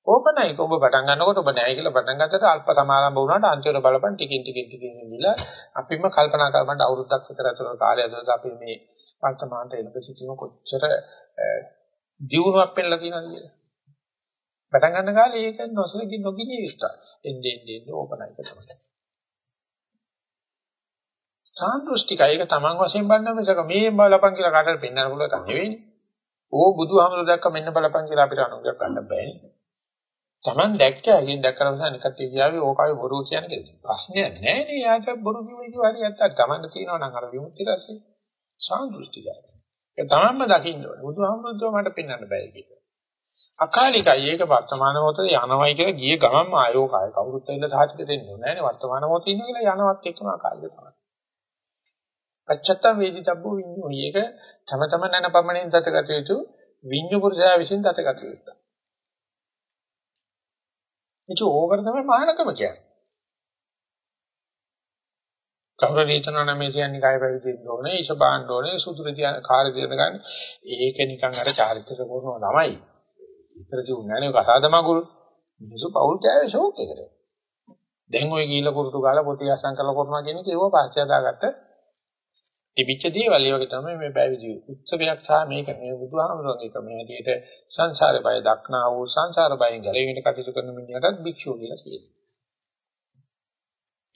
ඕපනයික ඔබ පටන් ගන්නකොට ඔබ නැහැ කියලා පටන් ගත්තට අල්ප සමාරම්භ වුණාට අන්තිමට බලපන් ටිකින් ටිකින් ටිකින් ගිහලා අපිම කල්පනා කරමන්න අවුරුද්දක් විතර ඇතුළත කාලය ඇතුළත අපි මේ වර්තමානට එනක සිටින කොච්චර දියුණුවක් පෙන්නලා තියෙනවද කියලා. පටන් ගන්න කාලේ ඒක නොසලකි නොගිනී ඉස්සා. එන්නේ එන්නේ ඕපනයික තමයි. සාන්දෘෂ්ටිකයි ඒක තමන් වශයෙන් බලන මිසක මේ බලපන් කියලා කාටද පෙන්වන්න පුළුවන් එකක් නෙවෙයිනේ. ඕ බුදුහාමුදුරුවෝ දැක්ක මෙන්න බලපන් කියලා අපිට අනුග්‍රහ ගන්න බෑනේ. Taman දැක්ක ඇහින් දැක්කම තමයි නිකත් කියාවේ ඕකයි බොරු කියන්නේ කියලා. ප්‍රශ්නයක් නැහැ නේ යාට බොරු කිව්වේ කිව්ව හරි ඇත්තක් Taman තියෙනවා නම් අර විමුක්ති රසය. සාන්දෘෂ්ටිකයි. ඒ තමන්ම දකින්න ඕනේ. බුදුහාමුදුරුවෝ මට පෙන්වන්න බෑ කියලා. අකාලිකයි ඒක වර්තමාන මොහොතේ යනවයි කියලා ගිය ගමන්ම ආයෝකය කවුරුත් ඇවිල්ලා සාහිත්‍ය දෙන්නේ නැහැ නේ වර්තමාන මොහොතේ ඉන්න කියලා යනවත් එක්කම අකාලික තමයි. පච්චත්ත වේදිතබ්බෝ විඤ්ඤෝ. මේක තම තම නැනපමණෙන් දතගත යුතු විඤ්ඤු පුරුෂයා විසින් දතගත යුතුයි. ඒක ඕකට තමයි මහානකම කියන්නේ. කවුරු රීතනා නම් මේ කියන්නේ කාය පැවිදෙන්න ඕනේ, ඊශ බාන්න ඕනේ, සුදුරු කියන කාර්ය දෙන්න ගන්න. ඒක නිකන් අර චාරිත්‍ර කරනවා ළමයි. ඉතර තියුනේ නැහැ නේ කතාද මගුල්. මිනිස්සු පෞල් කෑවේ ෂෝක් එකට. දැන් ඔය ගිහිල්ලා කුරුතු ගාලා පොටි අසං කරලා කරනවා කියන එක ඒව පස්චාදාගත්ත තිබිච්ච දේවල් ඒ වගේ තමයි මේ බැවිදි උත්සවයක් සහ මේක මේ බුදුහාමුදුරන්ගේ ක්‍රමයේ හැටියට සංසාර බය දක්නා වූ සංසාර බයෙන් ගැලවීමට කටයුතු කරන මිනිහටත් භික්ෂුව කියලා කියනවා.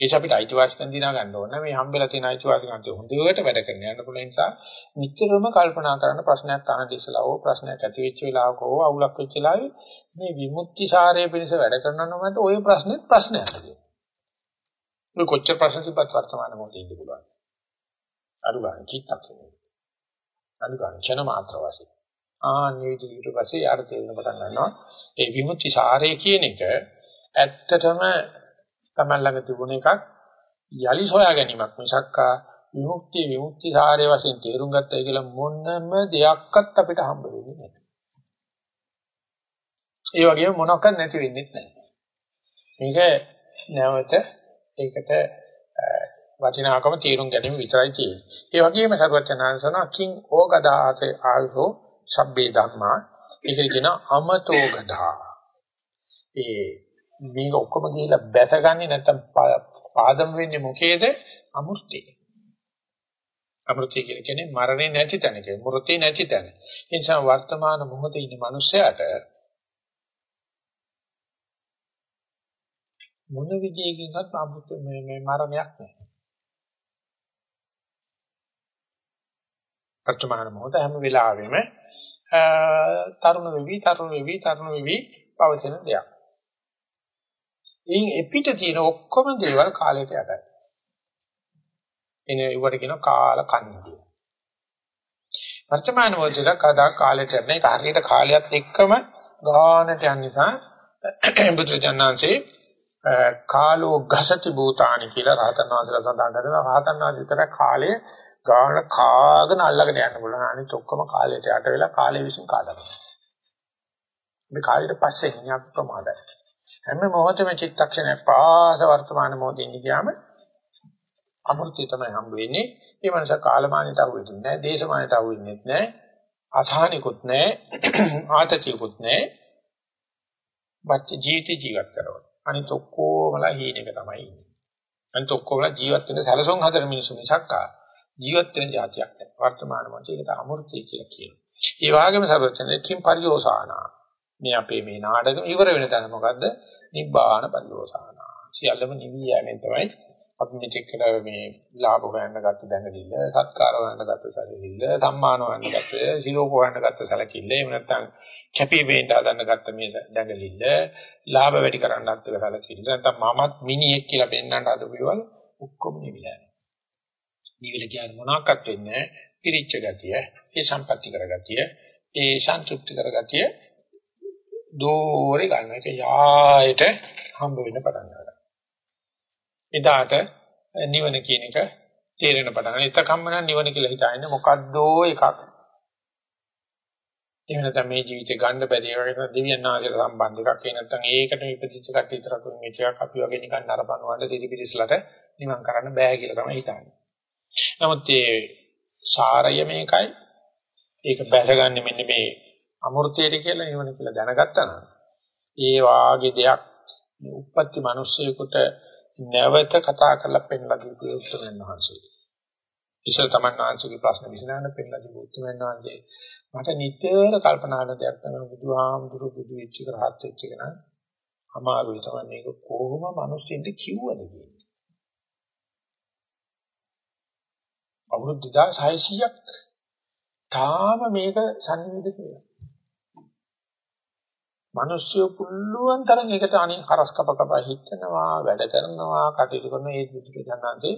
ඒක අපිට අයිතිවාසිකම් දිනා ගන්න ඕන මේ හම්බෙලා තියෙන අයිතිවාසිකම් ටික හොඳට වැඩ කරන්න යන්න පුළුවන් නිසා නිතරම කල්පනා කරන ප්‍රශ්නයක් අහන ඉස්සලා හෝ ප්‍රශ්නයක් ඇති වෙච්ච වෙලාවක හෝ අවුලක් වෙච්ච වෙලාවේ මේ විමුක්ති සාරය පිණිස වැඩ කරනවා නම් ওই ප්‍රශ්නෙත් ප්‍රශ්නයක් තියෙනවා. ඔය කොච්චර ප්‍රශ්න තිබ්බත් වර්තමාන මොහොතේ ඉන්න පුළුවන්. අඩු ගන්න චිත්තක්ෂණය. අඩු ගන්න ක්ෂණ මාත්‍ර වශයෙන්. ආන්නේ විදිහට පස්සේ යාර තේරෙන පටන් ගන්නවා. ඒ විමුක්ති සාරය කියන එක ඇත්තටම තමයි ළඟ තිබුණ එකක් යලි සොයා ගැනීමක් මිසක්කා විමුක්තිය විමුක්ති සාරය වශයෙන් තේරුම් ගත්තයි කියලා මොනම දෙයක්වත් අපිට හම්බ වෙන්නේ නැහැ. ඒ වගේම මොනක්වත් නැති වෙන්නේ නැහැ. මේක නැවත ඒකට වචනාකම තීරුම් ගැනීම විතරයි තියෙන්නේ. ඒ වගේම සර්වචනාංශන කිං ඕගදාසේ ආල්හෝ සබ්බේ ධම්මා ඒක කියන අමතෝගදා. ඒ මේක ඔක්කොම ගිහිලා බැසගන්නේ නැත්තම් පාදම් වෙන්නේ මොකේද? අමෘතේ. අමෘතය කියන්නේ මරණේ නැති තැන කියන්නේ මෘතේ නැති තැන. ඒ නිසා වර්තමාන මොහොතේ ඉන්න මිනිස්සයාට මොන විදියකින්වත් අමෘත මේ මේ මරණයක් නැහැ. වර්තමාන මොහොත හැම වෙලාවෙම තරුණ වෙවි තරුණ වෙවි තරුණ වෙවි පවතින දෙයක්. ඉන් එපිට තියෙන ඔක්කොම දේවල් කාලයට යටයි. එනේ ඉවට කියන කාල කන්දිය. වර්තමාන මොහොතේ කදා කාලයට යන එක හරියට කාලයත් එක්කම ගානට යන නිසා බුදුචන්නාංශේ කාලෝ ගසති භූතානි කියලා රහතන් වහන්සේලා සඳහන් කරනවා. රහතන් වහන්සේ විතර කාලය ගාන කාගෙන අල්ලගෙන යන්න පුළුවන්. අනිත් ඔක්කොම කාලයට යට වෙලා කාලය විසින් කාදනවා. මේ කාලයට පස්සේ ඉන්නේ අප්‍රමාදයි. හැම මොහොතෙම චිත්තක්ෂණයක් පාස වර්තමාන මොහොතේ ඉඳ ගියාම අමෘතය තමයි හම්බ වෙන්නේ. මේ මනස කාලමානයට අහු වෙන්නේ නැහැ, දේශමානයට අහු වෙන්නේ නැහැ, අසහනිකුත් නැහැ, ආතතියකුත් නැහැ. බච්ච ජීවිත ජීවත් කරනවා. අනිත ඔක්කොමලා හීනෙක තමයි ඉන්නේ. අනිත ඔක්කොමලා ජීවත් වෙන සැලසුම් හදන මිනිස්සු මිසක්කා ජීවත් වෙන જાතියක් නැහැ. වර්තමාන මොහොතේකට අමෘතය කියලා කියනවා. ඒ වගේම සර්වචනේ කිම් පරියෝසානා. මේ අපේ මේ නාටකම ඉවර වෙන තැන මොකද්ද? නිබ්බාන පරියෝසානා. සියල්ලම නිවි යෑමෙන් තමයි අපි මෙතෙක් කළා මේ ලාභ හොයන්න ගත්ත දැඟලිල්ල, සත්කාර හොයන්න ගත්ත සැලකිල්ල, සම්මාන හොයන්න ගත්ත, සිලෝක හොයන්න ගත්ත සැලකිල්ල, එහෙම නැත්නම් කැපී පෙනෙන්න හදන්න ගත්ත මේ දැඟලිල්ල, ලාභ වැඩි කරන්නත් සැලකිල්ල, නැත්නම් මමත් මිනිහෙක් කියලා පෙන්වන්න හදපුවල් ඔක්කොම නිවිලා යනවා. නිවිල කියන්නේ මොනවාක්වත් වෙන්නේ නැහැ. පිරිච්ච ගතිය, ඒ සම්පatti කරගතිය, ඒ සන්තුෂ්ටි කරගතිය දෝරේ ගන්න එක යායට හම්බ වෙන්න පටන් ගන්නවා. එදාට නිවන කියන එක තේරෙන පටන් ගන්නවා. එතකම්ම නම් නිවන කියලා හිතන්නේ මොකද්දෝ එකක්. එහෙම නැත්නම් මේ ජීවිතේ ගන්න බැරි ඒකට දෙවියන් ආශ්‍රිත සම්බන්ධ එකක්. ඒ නැත්නම් ඒකට ඉපදිච්ච කට්ටිය විතරක් මේ එකක් අපි වගේ නිකන් නරඹනවාට දෙවි පිළිස්ලට නිවන් කරන්න බෑ කියලා තමයි හිතන්නේ. නමුත් මේ සාරය මේකයි. ඒක බැසගන්නේ මෙන්න මේ අමෘතයට කියලා නිවන කියලා දැනගත්තා නම් ඒ වාගේ දෙයක් උප්පත්ති මිනිස්සෙකුට නැවත කතා කරලා පෙන්ලා දීපු උත්තරයන් වහන්සේ. ඉතින් තමන් වහන්සේගේ ප්‍රශ්න විසඳන්න පෙන්ලා දීපු උත්තරයන් වහන්සේ මට නිතර කල්පනා කරන දෙයක් තමයි බුදුහාමුදුරු බුදු වෙච්ච එක රහත් වෙච්ච එක නම් අමාරුයි තමයි මේක කොහොම මිනිස්සුන්ට කිව්වද කියන්නේ. අවුරුදු 2600ක් තාම මේක සංනිවේදක වෙලා. මිනිස්සු පුළුවන් තරම් ඒකට අනින් හරස් කප කප හිටනවා වැඩ කරනවා කටයුතු කරන ඒ බුදුරජාණන්සේ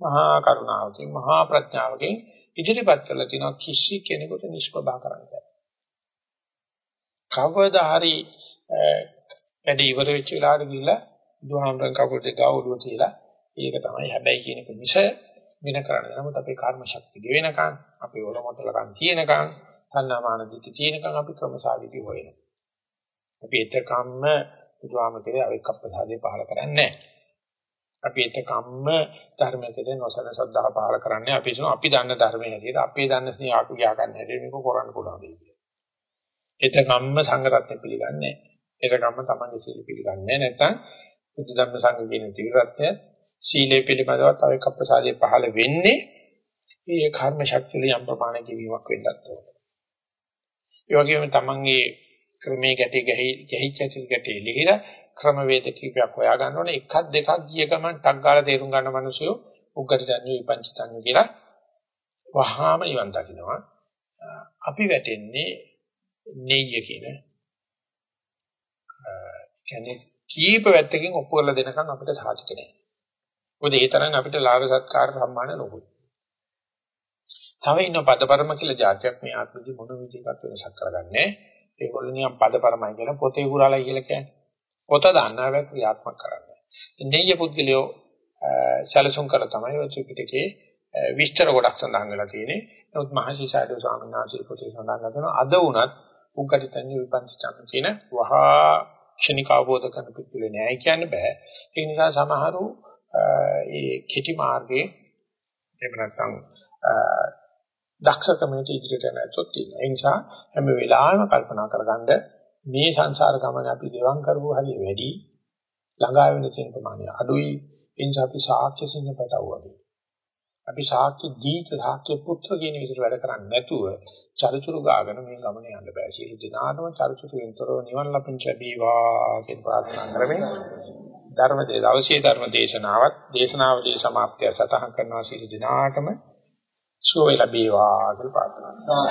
මහා කරුණාවකින් මහා ප්‍රඥාවකින් ඉදිරිපත් කරලා තිනවා කිසි කෙනෙකුට නිෂ්පභා කරන්න බෑ. කවදා හරි වැඩ ඉවර වෙච්ච වෙලාවට ගිහිල්ලා බුදුහාමරන් කකුල් දෙක අවුරුව තියලා ඒක තමයි හැබැයි කියන එක මිස වෙන කරන්නේ. නමුත් අපේ කර්ම ශක්තිය ගෙවෙනකන් අපේ ඔලොමතලකන් තියෙනකන් තණ්හාමාන දිටි තියෙනකන් අපි ක්‍රමසාවිදි හොයනවා. අපි එතකම්ම බුදුහාමකේ අවික්කප්පසාදේ පහල කරන්නේ නැහැ. අපි එතකම්ම ධර්මයේ නොසන සද්ධා පහල කරන්නේ අපි හිතන අපි දන්න ධර්මයේ හැටියට අපේ දන්න ස්නේහාකු ගියා ගන්න හැටියට මේක කරන්න පුළුවන් දෙයක්. එතකම්ම සංගරත්න පිළිගන්නේ නැහැ. එතකම්ම තමන්ගේ සීල පිළිගන්නේ නැත්නම් බුද්ධ ධර්ම සංඝ කියන තිරත්නය සීලේ පිළිබඳව තව එක ප්‍රසාදයේ පහළ වෙන්නේ ඒ කර්ම ශක්තිය යම් ප්‍රමාණයක වීමක් වෙන්නත් ඕන. ඒ වගේම තමන්ගේ ක්‍රමයේ ගැටේ ගැහිච්ච ඇති ගැටේ ලිහිලා ක්‍රමවේද කීපයක් හොයා ගන්න ඕනේ එකක් දෙකක් ගිය ගමන් ටක් ගාලා තේරුම් ගන්න මිනිස්සු උග්ගටිඥ විපංචිතඥ කියලා වහාම ඉවන් දකින්නවා අපි වැටෙන්නේ නෙయ్య කියන කියන්නේ කීප වැත්තකින් ඔප්පු කරලා දෙනකන් අපිට සාධක නැහැ. මොකද ඒ තරම් අපිට ලාභ සත්කාර සම්මාන ලොකුයි. තව ඉන්න පදපරම කියලා જાතියක් මේ ආත්මදී මොන විදිහකට වෙනසක් කරගන්නේ නැහැ. ඒගොල්ලෝ නියම් පදපරමයි කියන පොතේ කුරාලයි කියලා කියන්නේ. පොත දන්නවට ක්‍රියාත්මක කරන්නේ. නෙయ్య පුද්ගලයෝ සැලසුම් කර තමයි ඔය ත්‍රිපිටකේ විස්තර ගොඩක් සඳහන් වෙලා තියෙන්නේ. නමුත් මහසිසාරද ස්වාමීන් වහන්සේ පොතේ සඳහන් කරනවා අද වුණත් උග්ගටිතඤ්ඤ විපංචචන්න කියන වහා ක්ෂණික අවබෝධ කරන පිළිතුරේ නෑ කියන්න බෑ. ඒ නිසා සමහරු ඒ කෙටි මාර්ගයේ එහෙම නැත්නම් දක්ෂකමට ඉදිරියට නැතොත් තියෙනවා. ඒ නිසා හැම වෙලාවෙම කල්පනා කරගන්න මේ සංසාර ගමන අපි ගෙවම් කරපු හරිය වැඩි ළඟා වෙන තියෙන ප්‍රමාණය අඩුයි. ඒ නිසා අපි ශාක්‍ය සිංහපට අවුවදී. අපි ශාක්‍ය දීච ශාක්‍ය පුත්‍ර කියන විදිහට වැඩ කරන්නේ නැතුව චරිචුරු ගාගෙන මේ ගමන යන්න බෑ. සියලු දිනාටම චරිචුරුෙන්තරව නිවන් ලබන්න ලැබීවා කියන ප්‍රාර්ථනා කරමින් ධර්ම දේ දවසේ ධර්ම දේශනාවත් දේශනාවදී સમાප්තිය සටහන් කරනවා සියලු දිනාටම සුවය ලැබේවා කියලා ප්‍රාර්ථනා කරනවා.